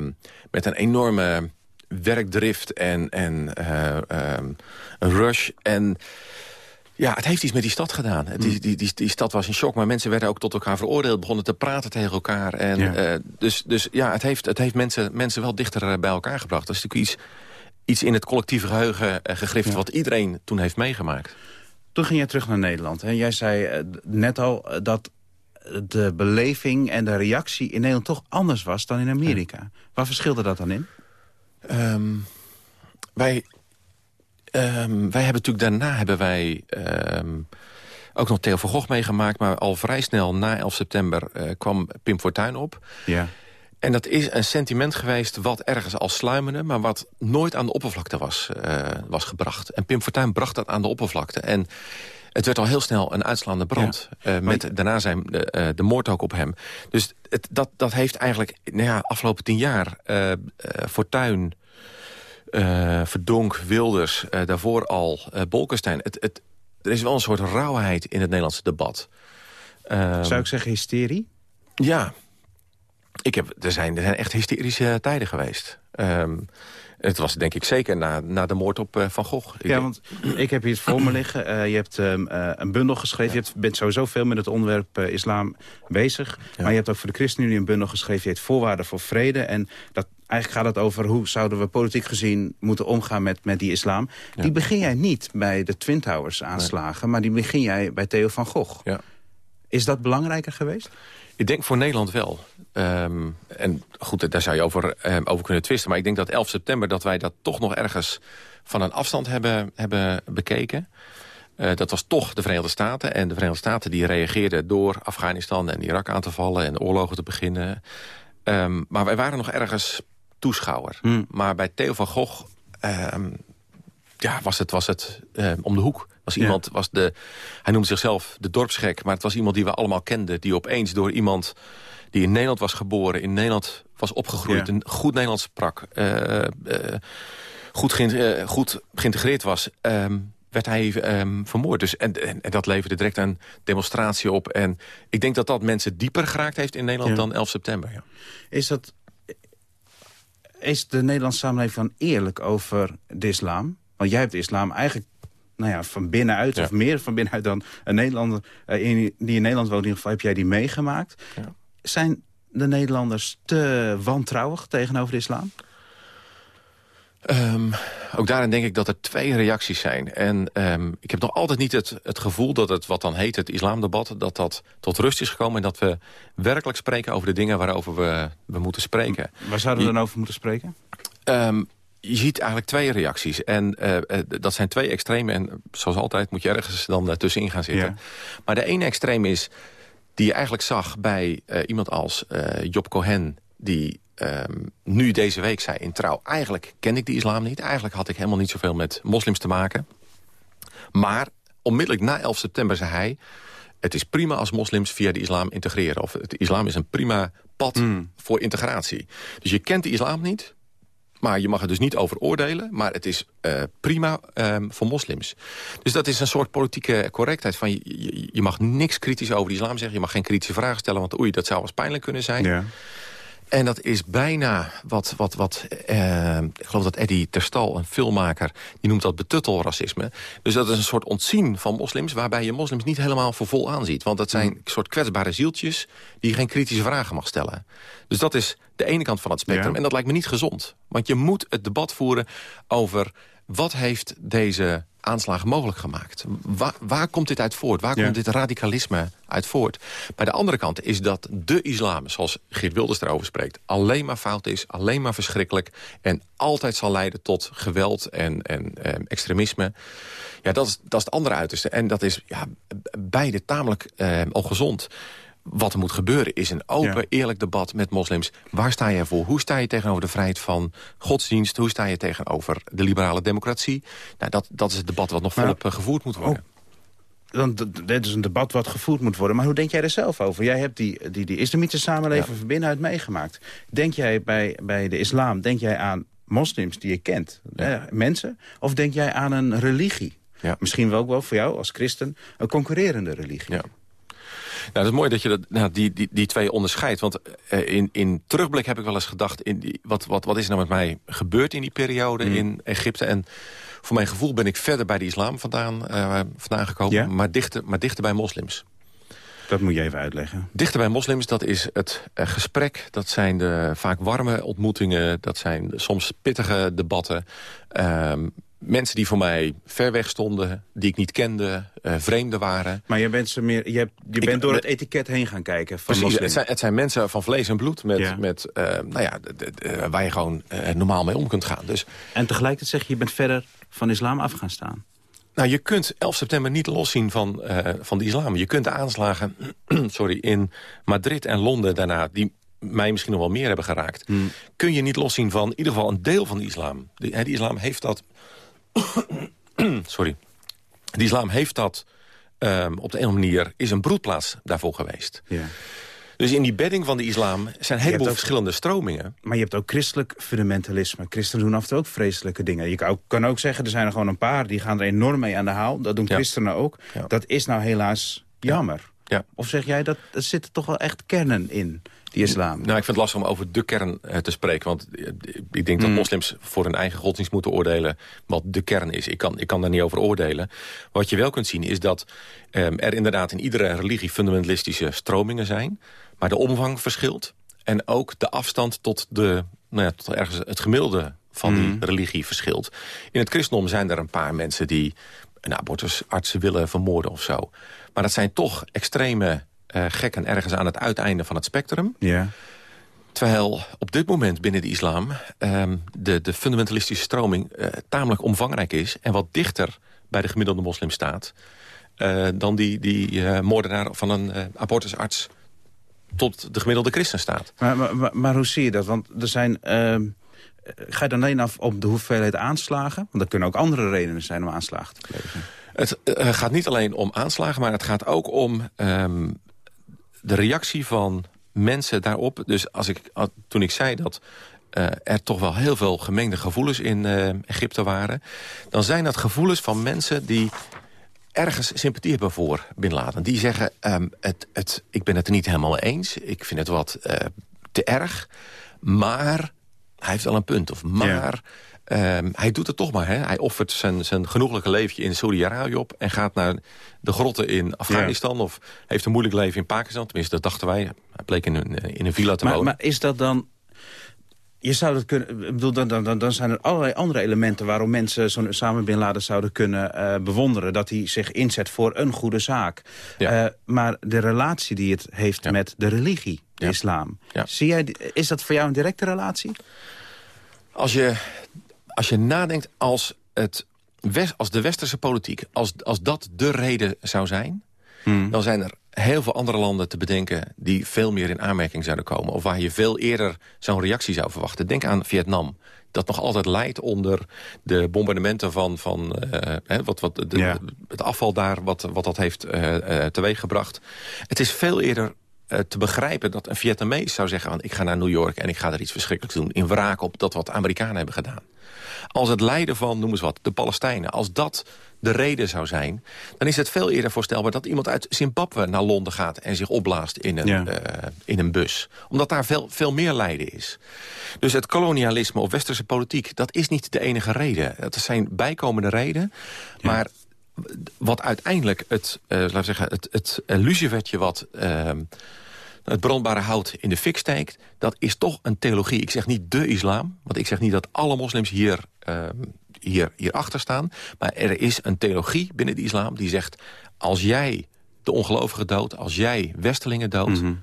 met een enorme werkdrift en, en uh, um, een rush. En ja, het heeft iets met die stad gedaan. Mm. Die, die, die, die, stad was in shock, maar mensen werden ook tot elkaar veroordeeld. Begonnen te praten tegen elkaar. En, ja. uh, dus, dus ja, het heeft, het heeft mensen, mensen wel dichter bij elkaar gebracht. Dat is natuurlijk iets, iets in het collectieve geheugen gegrift... Ja. wat iedereen toen heeft meegemaakt. Toen ging je terug naar Nederland. En jij zei net al dat de beleving en de reactie in Nederland toch anders was dan in Amerika. Ja. Waar verschilde dat dan in? Um, wij, um, wij hebben natuurlijk daarna hebben wij um, ook nog Theo van Gogh meegemaakt... maar al vrij snel na 11 september uh, kwam Pim Fortuyn op. Ja. En dat is een sentiment geweest wat ergens al sluimerde... maar wat nooit aan de oppervlakte was, uh, was gebracht. En Pim Fortuyn bracht dat aan de oppervlakte. En het werd al heel snel een uitslaande brand. Ja. Uh, met daarna zijn de, uh, de moord ook op hem. Dus het, dat, dat heeft eigenlijk nou ja, afgelopen tien jaar... Fortuyn, Verdonk, Wilders, daarvoor al Bolkestein... Het, het, er is wel een soort rauwheid in het Nederlandse debat. Zou ik zeggen hysterie? Ja. Ik heb, er, zijn, er zijn echt hysterische tijden geweest. Um, het was denk ik zeker na, na de moord op uh, Van Gogh. Ja, want ik heb hier het voor me liggen. Uh, je hebt um, uh, een bundel geschreven. Ja. Je hebt, bent sowieso veel met het onderwerp islam bezig. Ja. Maar je hebt ook voor de ChristenUnie een bundel geschreven. Je heet Voorwaarden voor Vrede. En dat, eigenlijk gaat het over hoe zouden we politiek gezien moeten omgaan met, met die islam. Ja. Die begin jij niet bij de Twin Towers aanslagen. Nee. Maar die begin jij bij Theo van Gogh. Ja. Is dat belangrijker geweest? Ik denk voor Nederland wel. Ehm, en goed, daar zou je over, um, over kunnen twisten. Maar ik denk dat 11 september dat wij dat toch nog ergens van een afstand hebben, hebben bekeken. Uh, dat was toch de Verenigde Staten. En de Verenigde Staten die reageerden door Afghanistan en Irak aan te vallen... en oorlogen te beginnen. Um, maar wij waren nog ergens toeschouwer. Hmm. Maar bij Theo van Gogh ja, was het, was het om de hoek. Was iemand, was de, hij noemde zichzelf de dorpsgek, maar het was iemand die we allemaal kenden. Die opeens door iemand die in Nederland was geboren, in Nederland was opgegroeid... een goed Nederlands sprak, uh, uh, goed, ge goed geïntegreerd was... Ehm, werd hij um, vermoord. Dus, en, en, en, dat leverde direct een demonstratie op. En ik denk dat dat mensen dieper geraakt heeft in Nederland ja. dan 11 september. Ja. Is, dat, is de Nederlandse samenleving dan eerlijk over de islam? Want jij hebt de islam eigenlijk nou ja, van binnenuit, ja. of meer van binnenuit dan een Nederlander uh, in, die in Nederland woont. In ieder geval heb jij die meegemaakt. Ja. Zijn de Nederlanders te wantrouwig tegenover de islam? Um, ook daarin denk ik dat er twee reacties zijn. En um, ik heb nog altijd niet het, het gevoel dat het, wat dan heet het islamdebat... dat dat tot rust is gekomen en dat we werkelijk spreken over de dingen waarover we, we moeten spreken. Waar zouden we dan over moeten spreken? Um, je ziet eigenlijk twee reacties. En uh, dat zijn twee extremen. En zoals altijd moet je ergens dan uh, tussenin gaan zitten. Ja. Maar de ene extreem is die je eigenlijk zag bij uh, iemand als Job Cohen... die um, nu deze week zei in Trouw... eigenlijk ken ik de islam niet. Eigenlijk had ik helemaal niet zoveel met moslims te maken. Maar onmiddellijk na 11 september zei hij... het is prima als moslims via de islam integreren. Of het islam is een prima pad mm. voor integratie. Dus je kent de islam niet... Maar je mag er dus niet over oordelen. Maar het is uh, prima um, voor moslims. Dus dat is een soort politieke correctheid. Van je, je, je, mag niks kritisch over de islam zeggen. Je mag geen kritische vragen stellen. Want oei, dat zou wel pijnlijk kunnen zijn. Ja. En dat is bijna wat, wat, wat uh, ik geloof dat Eddie Terstal, een filmmaker, die noemt dat betuttelracisme. Dus dat is een soort ontzien van moslims, waarbij je moslims niet helemaal voor vol aanziet. Want dat zijn een soort kwetsbare zieltjes die je geen kritische vragen mag stellen. Dus dat is de ene kant van het spectrum. Ja. En dat lijkt me niet gezond. Want je moet het debat voeren over wat heeft deze aanslagen mogelijk gemaakt. Waar, waar komt dit uit voort? Waar ja. komt dit radicalisme uit voort? Bij de andere kant is dat de islam, zoals Geert Wilders erover spreekt... alleen maar fout is, alleen maar verschrikkelijk... en altijd zal leiden tot geweld en, en eh, extremisme. Ja, dat is, dat is het andere uiterste. En dat is ja, beide tamelijk eh, ongezond wat er moet gebeuren is een open, ja. eerlijk debat met moslims. Waar sta je voor? Hoe sta je tegenover de vrijheid van godsdienst? Hoe sta je tegenover de liberale democratie? Nou, dat, dat is het debat wat nog volop maar, gevoerd moet worden. Oh. Dan, dit is een debat wat gevoerd moet worden. Maar hoe denk jij er zelf over? Jij hebt die, die, die islamitische samenleving ja. van binnenuit meegemaakt. Denk jij bij, bij de islam, denk jij aan moslims die je kent? Ja. Eh, mensen? Of denk jij aan een religie? Ja. Misschien wel ook wel voor jou als christen een concurrerende religie. Nou, dat is mooi dat je dat, nou, die, die, die twee onderscheidt. Want uh, in, in terugblik heb ik wel eens gedacht... In die, wat, wat, wat is er nou met mij gebeurd in die periode mm. in Egypte? En voor mijn gevoel ben ik verder bij de islam vandaan, uh, vandaan gekomen. Ja? Maar, dichter, maar dichter bij moslims. Dat moet je even uitleggen. Dichter bij moslims, dat is het uh, gesprek. Dat zijn de vaak warme ontmoetingen. Dat zijn soms pittige debatten. Uh, mensen die voor mij ver weg stonden, die ik niet kende, uh, vreemden waren. Maar je bent, ze meer, je hebt, je bent door het etiket heen gaan kijken van precies, het zijn, het zijn, mensen van vlees en bloed met, ja. met uh, nou ja, de, waar je gewoon uh, normaal mee om kunt gaan. Dus, en tegelijkertijd zeg je, je bent verder van islam af gaan staan. Nou, je kunt 11 september niet loszien van, van de islam. Je kunt de aanslagen sorry, in Madrid en Londen daarna... die mij misschien nog wel meer hebben geraakt... Hmm. kun je niet loszien van in ieder geval een deel van de islam. De, de islam heeft dat sorry. De islam heeft dat um, op de een of andere manier... is een broedplaats daarvoor geweest. Ja. Dus in die bedding van de islam zijn een heleboel ook, verschillende stromingen. Maar je hebt ook christelijk fundamentalisme. Christenen doen af en toe ook vreselijke dingen. Je kan ook, kan ook zeggen, er zijn er gewoon een paar... die gaan er enorm mee aan de haal. Dat doen ja. christenen ook. Ja. Dat is nou helaas jammer. Ja. Of zeg jij, dat er zitten toch wel echt kernen in die islam? Nou, ik vind het lastig om over de kern uh, te spreken. Want ik denk dat mm. moslims voor hun eigen godsdienst moeten oordelen... wat de kern is. Ik kan, ik kan daar niet over oordelen. Wat je wel kunt zien is dat um, er inderdaad in iedere religie... fundamentalistische stromingen zijn. Maar de omvang verschilt. En ook de afstand tot, de, nou ja, tot ergens het gemiddelde van die mm. religie verschilt. In het christendom zijn er een paar mensen die een abortusartsen willen vermoorden of zo. Maar dat zijn toch extreme eh, gekken ergens aan het uiteinde van het spectrum. Ja. Terwijl op dit moment binnen de islam ehm, de, de fundamentalistische stroming eh, tamelijk omvangrijk is... en wat dichter bij de gemiddelde moslim staat... eh, dan die, die moordenaar van een abortusarts tot de gemiddelde christen staat. Maar, maar, maar, maar hoe zie je dat? Want er zijn... ehm, ga je dan alleen af op de hoeveelheid aanslagen? Want er kunnen ook andere redenen zijn om aanslagen te plegen. Het eh, gaat niet alleen om aanslagen, maar het gaat ook om ehm, de reactie van mensen daarop. Dus als ik, toen ik zei dat eh, er toch wel heel veel gemengde gevoelens in eh, Egypte waren... dan zijn dat gevoelens van mensen die ergens sympathie hebben voor Bin Laden. Die zeggen, ehm, het, het, ik ben het er niet helemaal eens. Ik vind het wat te erg. Maar hij heeft wel een punt. Of maar... ehm, hij doet het toch maar. Hè? Hij offert zijn, zijn genoeglijke leefje in Saudi-Arabië op... en gaat naar de grotten in Afghanistan... of heeft een moeilijk leven in Pakistan. Tenminste, dat dachten wij. Hij bleek in een, in een villa te Maar, wonen. maar is dat dan... Je zou dat kunnen... Ik bedoel, dan, dan, dan- zijn er allerlei andere elementen... waarom mensen zo'n Osama Bin Laden zouden kunnen eh, bewonderen. Dat hij zich inzet voor een goede zaak. Eh, maar de relatie die het heeft met de religie, de islam... Zie jij, is dat voor jou een directe relatie? Als je, als je nadenkt als, het, west- als de westerse politiek... Als, als dat de reden zou zijn... dan zijn er heel veel andere landen te bedenken... die veel meer in aanmerking zouden komen. Of waar je veel eerder zo'n reactie zou verwachten. Denk aan Vietnam. Dat nog altijd leidt onder de bombardementen van, van eh, wat, wat, de, het afval daar... wat, wat dat heeft eh eh, teweeggebracht. Het is veel eerder te begrijpen dat een Vietnamees zou zeggen... van, ik ga naar New York en ik ga er iets verschrikkelijks doen... in wraak op dat wat Amerikanen hebben gedaan. Als het lijden van, noem eens wat, de Palestijnen... als dat de reden zou zijn... dan is het veel eerder voorstelbaar dat iemand uit Zimbabwe naar Londen gaat... en zich opblaast in een, Ja. eh, in een bus. Omdat daar veel, veel meer lijden is. Dus het kolonialisme of westerse politiek... dat is niet de enige reden. Het zijn bijkomende redenen. Maar wat uiteindelijk het, eh laten we zeggen, het, het lucifertje wat... ehm, het brandbare hout in de fik steekt... dat is toch een theologie. Ik zeg niet de islam, want ik zeg niet dat alle moslims hier, ehm, hier, hierachter staan. Maar er is een theologie binnen de islam die zegt... als jij de ongelovigen doodt, als jij westelingen doodt... Mhm.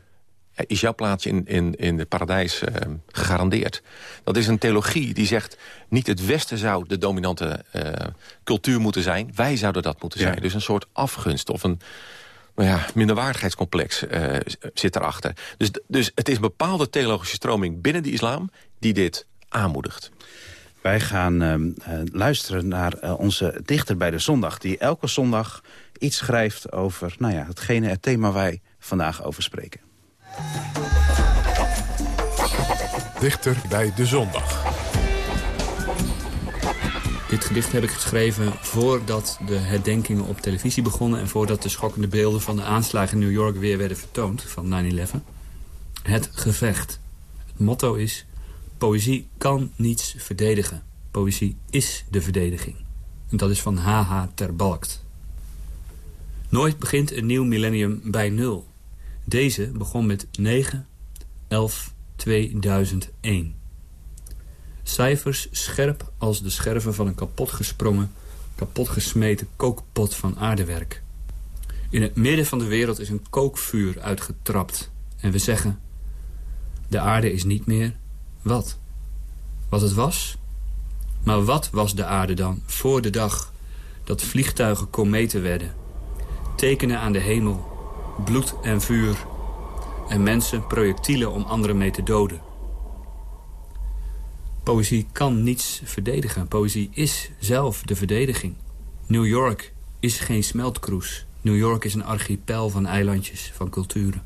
Is jouw plaatsje in, in, in het paradijs ehm, gegarandeerd. Dat is een theologie die zegt... niet het Westen zou de dominante eh, cultuur moeten zijn. Wij zouden dat moeten zijn. Dus een soort afgunst of een nou ja, minderwaardigheidscomplex eh, zit erachter. Dus, dus het is een bepaalde theologische stroming binnen de islam... die dit aanmoedigt. Wij gaan luisteren naar onze dichter bij de zondag... die elke zondag iets schrijft over nou ja, hetgene, het thema wij vandaag over spreken. Dichter bij de zondag. Dit gedicht heb ik geschreven voordat de herdenkingen op televisie begonnen... en voordat de schokkende beelden van de aanslagen in New York weer werden vertoond van 9-11. Het gevecht. Het motto is... Poëzie kan niets verdedigen. Poëzie is de verdediging. En dat is van H.H. Terbalkt. Nooit begint een nieuw millennium bij nul. Deze begon met 9, 11, 2001. Cijfers scherp als de scherven van een kapotgesprongen, kapotgesmeten kookpot van aardewerk. In het midden van de wereld is een kookvuur uitgetrapt. En we zeggen, de aarde is niet meer wat? Wat het was? Maar wat was de aarde dan voor de dag dat vliegtuigen kometen werden? Tekenen aan de hemel, bloed en vuur. En mensen projectielen om anderen mee te doden. Poëzie kan niets verdedigen. Poëzie is zelf de verdediging. New York is geen smeltkroes. New York is een archipel van eilandjes, van culturen.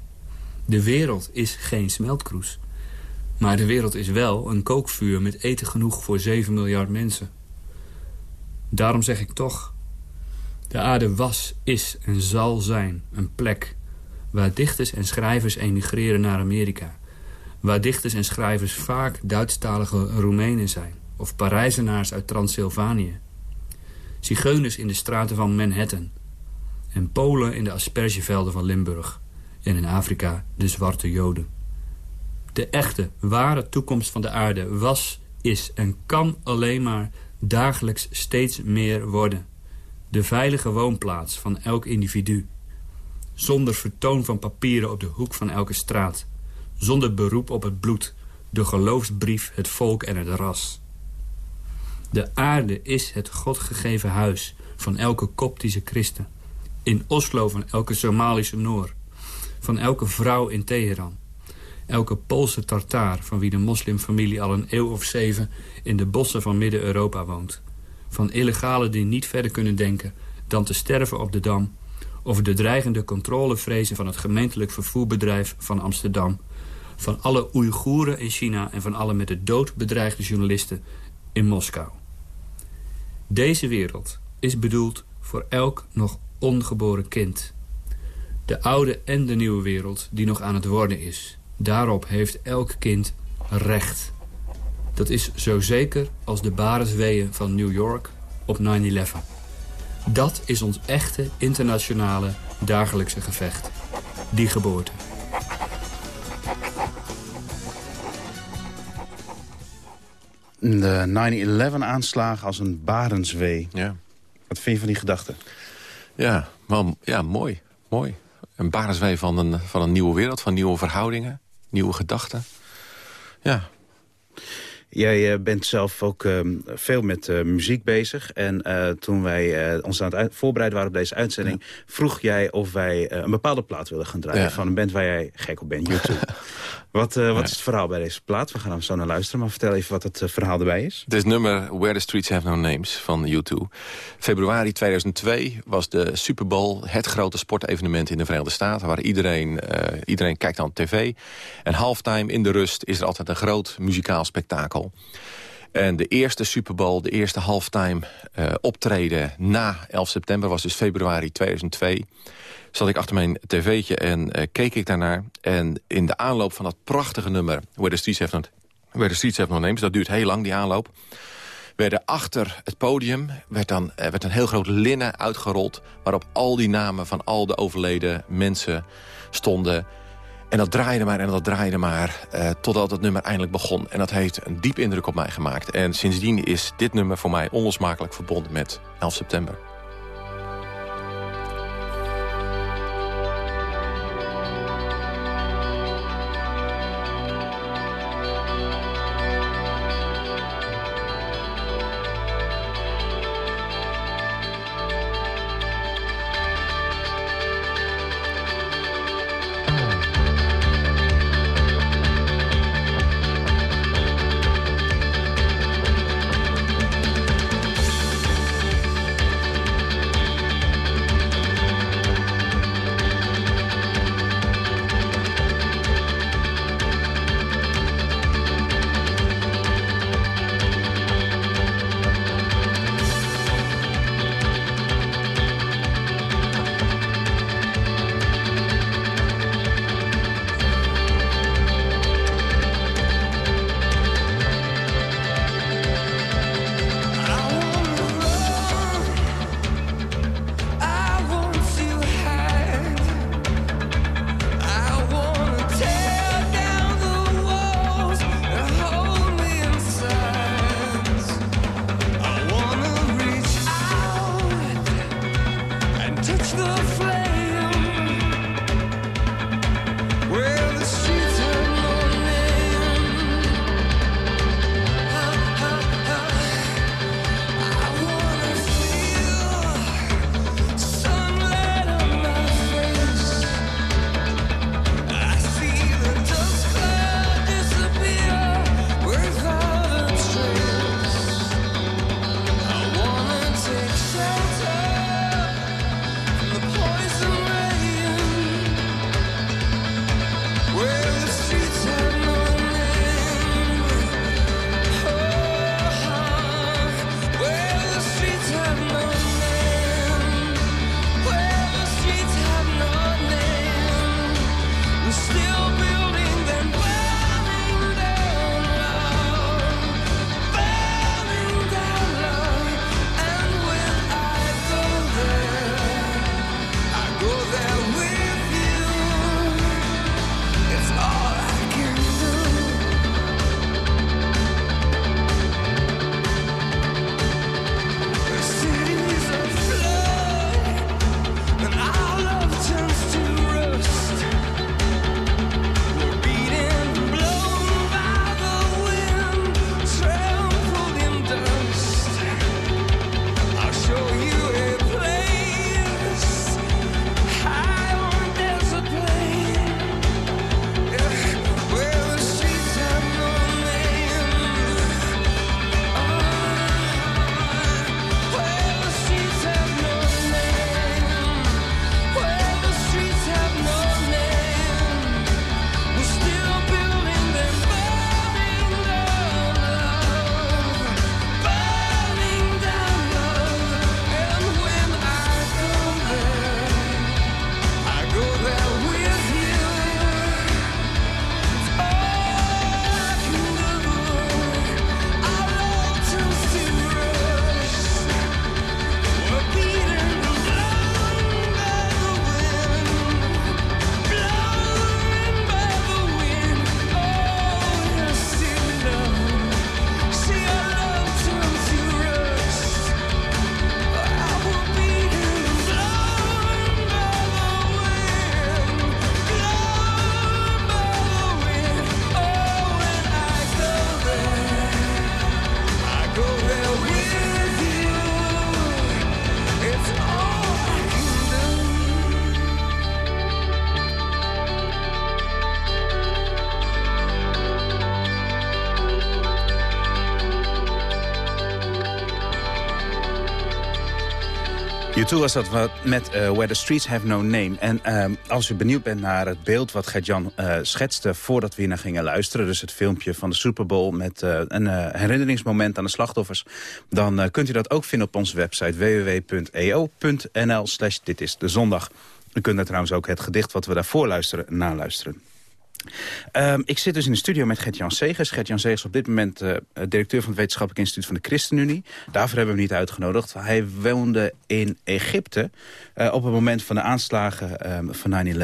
De wereld is geen smeltkroes. Maar de wereld is wel een kookvuur met eten genoeg voor 7 miljard mensen. Daarom zeg ik toch... De aarde was, is en zal zijn een plek... waar dichters en schrijvers emigreren naar Amerika... waar dichters en schrijvers vaak Duitsstalige Roemenen zijn... of Parijzenaars uit Transylvanië. Zigeuners in de straten van Manhattan... en Polen in de aspergevelden van Limburg... en in Afrika de zwarte Joden. De echte, ware toekomst van de aarde was, is en kan alleen maar dagelijks steeds meer worden. De veilige woonplaats van elk individu. Zonder vertoon van papieren op de hoek van elke straat. Zonder beroep op het bloed, de geloofsbrief, het volk en het ras. De aarde is het godgegeven huis van elke koptische christen. In Oslo van elke Somalische Noor. Van elke vrouw in Teheran. Elke Poolse Tartaar van wie de moslimfamilie al een eeuw of zeven... in de bossen van Midden-Europa woont. Van illegalen die niet verder kunnen denken dan te sterven op de Dam... over de dreigende controlevrezen van het gemeentelijk vervoerbedrijf van Amsterdam... van alle Oeigoeren in China en van alle met de dood bedreigde journalisten in Moskou. Deze wereld is bedoeld voor elk nog ongeboren kind. De oude en de nieuwe wereld die nog aan het worden is. Daarop heeft elk kind recht. Dat is zo zeker als de baresweeën van New York op 9-11. Dat is ons echte internationale dagelijkse gevecht. Die geboorte. De 9-11 aanslagen als een barenswee. Ja. Wat vind je van die gedachte? Ja, wel, ja mooi. mooi. Een barenswee van een, van een nieuwe wereld, van nieuwe verhoudingen, nieuwe gedachten. Ja, Jij uh, bent zelf ook uh, veel met uh, muziek bezig. En toen wij ons aan het voorbereiden waren op deze uitzending... Ja. vroeg jij of wij een bepaalde plaat wilden gaan draaien... Ja. van een band waar jij gek op bent, YouTube. wat wat is het verhaal bij deze plaat? We gaan hem zo naar luisteren, maar vertel even wat het verhaal erbij is. Het is nummer Where the Streets Have No Names van YouTube. Februari 2002 was de Super Bowl het grote sportevenement in de Verenigde Staten... waar iedereen, iedereen kijkt aan tv. En halftime in de rust is er altijd een groot muzikaal spektakel. En de eerste Super Bowl, de eerste halftime optreden na 11 september... was dus februari 2002. Zat ik achter mijn tv'tje en uh, keek ik daarnaar. En in de aanloop van dat prachtige nummer... Where the Streets Have No, Names, dat duurt heel lang, die aanloop... werden achter het podium werd dan, uh, werd een heel groot linnen uitgerold... waarop al die namen van al de overleden mensen stonden... En dat draaide maar en dat draaide maar uh, totdat het nummer eindelijk begon. En dat heeft een diep indruk op mij gemaakt. En sindsdien is dit nummer voor mij onlosmakelijk verbonden met 11 september. U2 was dat wat met uh, Where the Streets Have No Name. En uh, als u benieuwd bent naar het beeld wat Gert-Jan uh, schetste... voordat we hier naar gingen luisteren... dus het filmpje van de Super Bowl met uh, een herinneringsmoment aan de slachtoffers... dan kunt u dat ook vinden op onze website www.eo.nl slash dit is de zondag. U kunt daar trouwens ook het gedicht wat we daarvoor luisteren naluisteren. Um, ik zit dus in de studio met Gert-Jan Segers. Gert-Jan Segers is op dit moment uh, directeur van het Wetenschappelijk Instituut van de ChristenUnie. Daarvoor hebben we hem niet uitgenodigd. Hij woonde in Egypte uh, op het moment van de aanslagen um, van 9-11.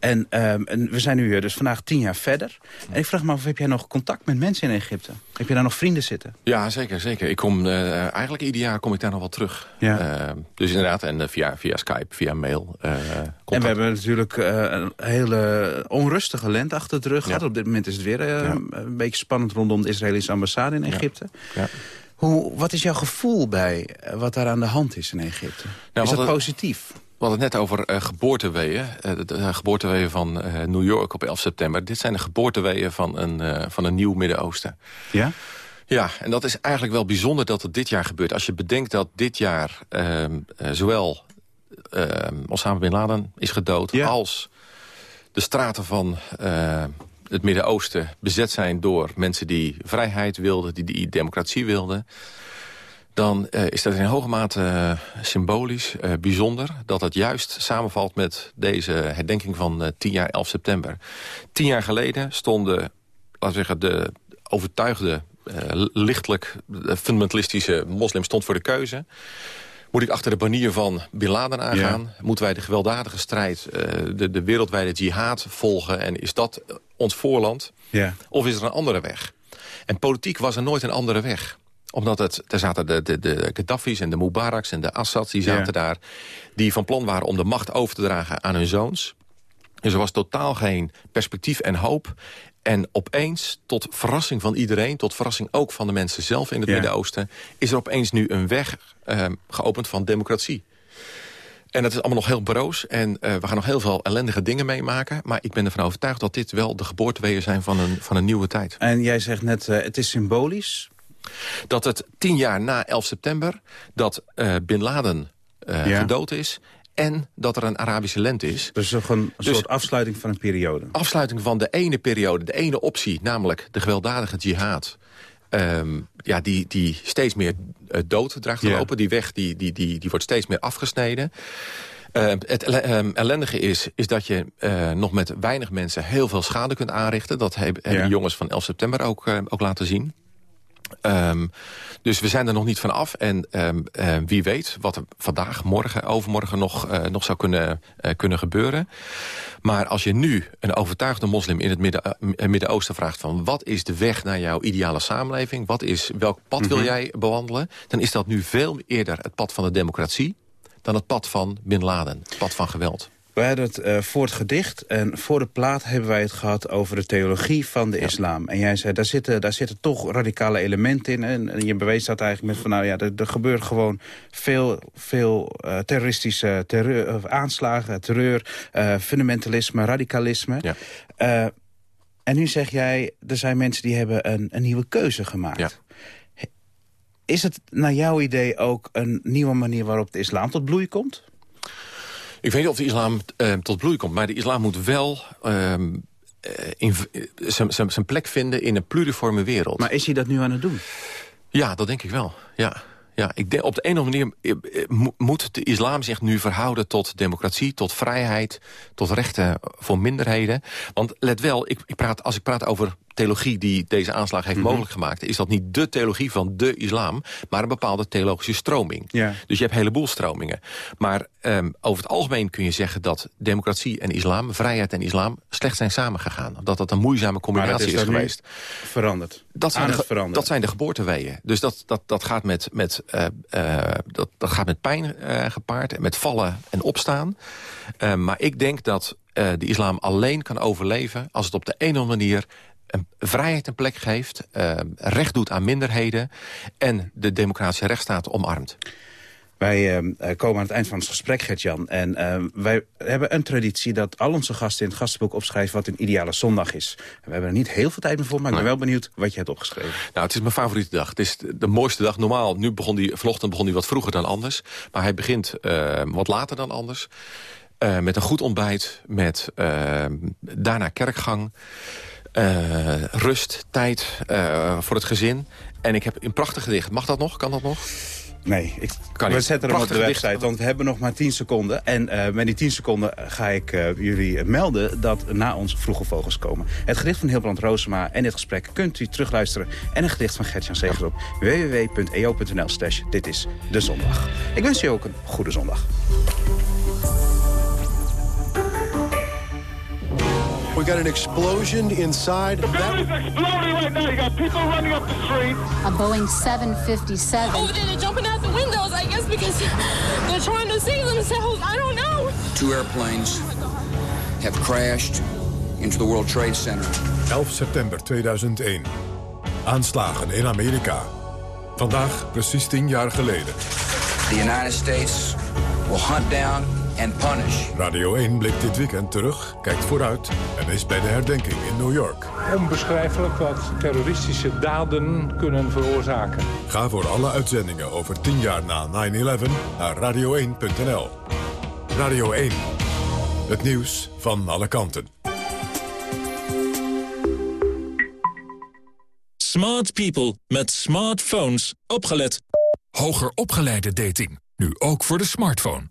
En, um, en, we zijn nu dus vandaag tien jaar verder. En ik vraag me af, heb jij nog contact met mensen in Egypte? Heb je daar nog vrienden zitten? Ja, zeker. zeker. Ik kom, uh, eigenlijk ieder jaar kom ik daar nog wel terug. Ja. dus inderdaad, en via, via Skype, via mail. en we hebben natuurlijk een hele onrustige lente achter de rug gehad. Op dit moment is het weer uh, een beetje spannend rondom de Israëlische ambassade in Egypte. Ja. Hoe, wat is jouw gevoel bij eh, wat daar aan de hand is in Egypte? Nou, is dat positief? We hadden het net over uh, geboorteweeën. Uh, de uh, geboorteweeën van New York op 11 september. Dit zijn de geboorteweeën van een, van een nieuw Midden-Oosten. Ja? Ja, en dat is eigenlijk wel bijzonder dat het dit jaar gebeurt. Als je bedenkt dat dit jaar ehm, zowel ehm, Osama Bin Laden is gedood... Ja. als de straten van uh, het Midden-Oosten bezet zijn door mensen die vrijheid wilden, die, die democratie wilden dan uh, is dat in hoge mate uh, symbolisch, bijzonder... dat het juist samenvalt met deze herdenking van 10 jaar 11 september. Tien jaar geleden stonden, laten we zeggen, de overtuigde... lichtelijk fundamentalistische moslim stond voor de keuze. Moet ik achter de banier van Bin Laden aangaan? Moeten wij de gewelddadige strijd, uh, de, de wereldwijde jihad volgen? En is dat ons voorland? Ja. Of is er een andere weg? En politiek was er nooit een andere weg omdat het, er zaten de, de, de Gaddafi's en de Mubaraks en de Assads, die zaten daar... die van plan waren om de macht over te dragen aan hun zoons. Dus er was totaal geen perspectief en hoop. En opeens, tot verrassing van iedereen... tot verrassing ook van de mensen zelf in het Midden-Oosten... is er opeens nu een weg uh, geopend van democratie. En dat is allemaal nog heel broos. En uh, we gaan nog heel veel ellendige dingen meemaken. Maar ik ben ervan overtuigd dat dit wel de geboorteweeën zijn van een, van een nieuwe tijd. En jij zegt net, uh, het is symbolisch? Dat het tien jaar na 11 september... dat uh, Bin Laden ja. gedood is en dat er een Arabische lente is. Dus een, een dus soort afsluiting van een periode? Afsluiting van de ene periode, de ene optie, namelijk de gewelddadige jihad... Um, ja, die, die steeds meer uh, dood draagt te yeah. lopen. Die weg die, die, die, die wordt steeds meer afgesneden. Uh, het um, ellendige is, is dat je uh, nog met weinig mensen heel veel schade kunt aanrichten. Dat hebben de jongens van 11 september ook, uh, ook laten zien. Um, dus we zijn er nog niet van af. En um, uh, wie weet wat er vandaag, morgen, overmorgen nog, uh, nog zou kunnen, uh, kunnen gebeuren. Maar als je nu een overtuigde moslim in het Midden-Oosten Midden vraagt... van wat is de weg naar jouw ideale samenleving? Wat is, welk pad wil mhm. jij bewandelen? Dan is dat nu veel eerder het pad van de democratie... dan het pad van Bin Laden, het pad van geweld. We hadden het uh, voor het gedicht en voor de plaat hebben wij het gehad over de theologie van de ja. islam. En jij zei, daar zitten, daar zitten toch radicale elementen in. En, en je bewees dat eigenlijk met van, nou ja, er, er gebeurt gewoon veel, veel uh, terroristische terreur, uh, aanslagen, terreur, uh, fundamentalisme, radicalisme. Ja. en nu zeg jij, er zijn mensen die hebben een, een nieuwe keuze gemaakt. Ja. Is het naar jouw idee ook een nieuwe manier waarop de islam tot bloei komt? Ik weet niet of de islam uh, tot bloei komt, maar de islam moet wel... Uh, zijn plek vinden in een pluriforme wereld. Maar is hij dat nu aan het doen? Ja, dat denk ik wel. Ja. Ja, ik denk op de een of andere manier moet de islam zich nu verhouden tot democratie, tot vrijheid, tot rechten voor minderheden. Want let wel, ik, ik praat, als ik praat over theologie die deze aanslag heeft mm -hmm. mogelijk gemaakt... is dat niet de theologie van de islam, maar een bepaalde theologische stroming. Ja. Dus je hebt een heleboel stromingen. Maar um, over het algemeen kun je zeggen dat democratie en islam... vrijheid en islam slecht zijn samengegaan. Dat dat een moeizame combinatie is, is geweest. veranderd. Dat zijn, de, veranderd. dat zijn de geboorteweeën. Dus dat, dat, dat, gaat, met, met, uh, uh, dat, dat gaat met pijn uh, gepaard, met vallen en opstaan. maar ik denk dat de islam alleen kan overleven... als het op de een of andere manier een vrijheid een plek geeft, uh, recht doet aan minderheden... en de democratische rechtsstaat omarmt. Wij uh, komen aan het eind van het gesprek, Gert-Jan. En uh, wij hebben een traditie dat al onze gasten in het gastenboek opschrijven... wat een ideale zondag is. We hebben er niet heel veel tijd meer voor, maar ik ben wel benieuwd wat je hebt opgeschreven. Nou, het is mijn favoriete dag. Het is de mooiste dag. Normaal, nu begon die, vanochtend begon hij wat vroeger dan anders. Maar hij begint uh, wat later dan anders. Met een goed ontbijt, met daarna kerkgang... Uh, rust, tijd voor het gezin. En ik heb een prachtig gedicht. Mag dat nog? Kan dat nog? Nee, ik, kan we zetten hem op de website, want we hebben nog maar 10 seconden. En uh, met die 10 seconden ga ik uh, jullie melden dat na ons vroege vogels komen. Het gedicht van Hilbrand Roosema en dit gesprek kunt u terugluisteren. En een gedicht van Gertjan Segers op www.eo.nl slash dit is de zondag. Ik wens u ook een goede zondag. We got an explosion inside. The building's exploding right now. You got people running up the street. A Boeing 757. Over there, they're jumping out the windows, I guess, because they're trying to save themselves. I don't know. Two airplanes have crashed into the World Trade Center. 11 september 2001. Aanslagen in Amerika. Vandaag precies tien jaar geleden. The United States will hunt down and punish. Radio 1 blikt dit weekend terug, kijkt vooruit en is bij de herdenking in New York. Onbeschrijfelijk wat terroristische daden kunnen veroorzaken. Ga voor alle uitzendingen over 10 jaar na 9-11 naar radio1.nl. Radio 1. Het nieuws van alle kanten. Smart people met smartphones. Opgelet. Hoger opgeleide dating. Nu ook voor de smartphone.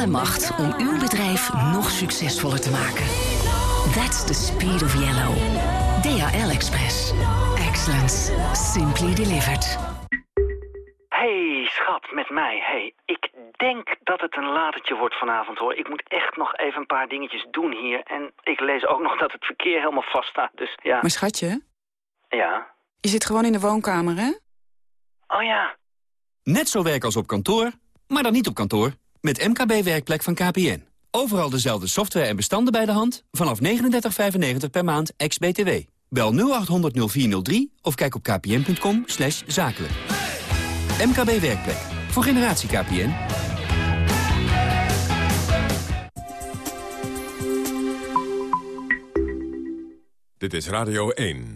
Man en macht om uw bedrijf nog succesvoller te maken. That's the speed of yellow. DHL Express. Excellence. Simply delivered. Hey, schat, met mij. Hey, ik denk dat het een latertje wordt vanavond, hoor. Ik moet echt nog even een paar dingetjes doen hier. En ik lees ook nog dat het verkeer helemaal vast staat, dus ja. Maar schatje? Ja? Je zit gewoon in de woonkamer, hè? Oh ja. Net zo werk als op kantoor, maar dan niet op kantoor. Met MKB Werkplek van KPN. Overal dezelfde software en bestanden bij de hand. Vanaf 39,95 per maand, ex-BTW. Bel 0800 0403 of kijk op kpn.com zakelijk. MKB Werkplek. Voor generatie KPN. Dit is Radio 1.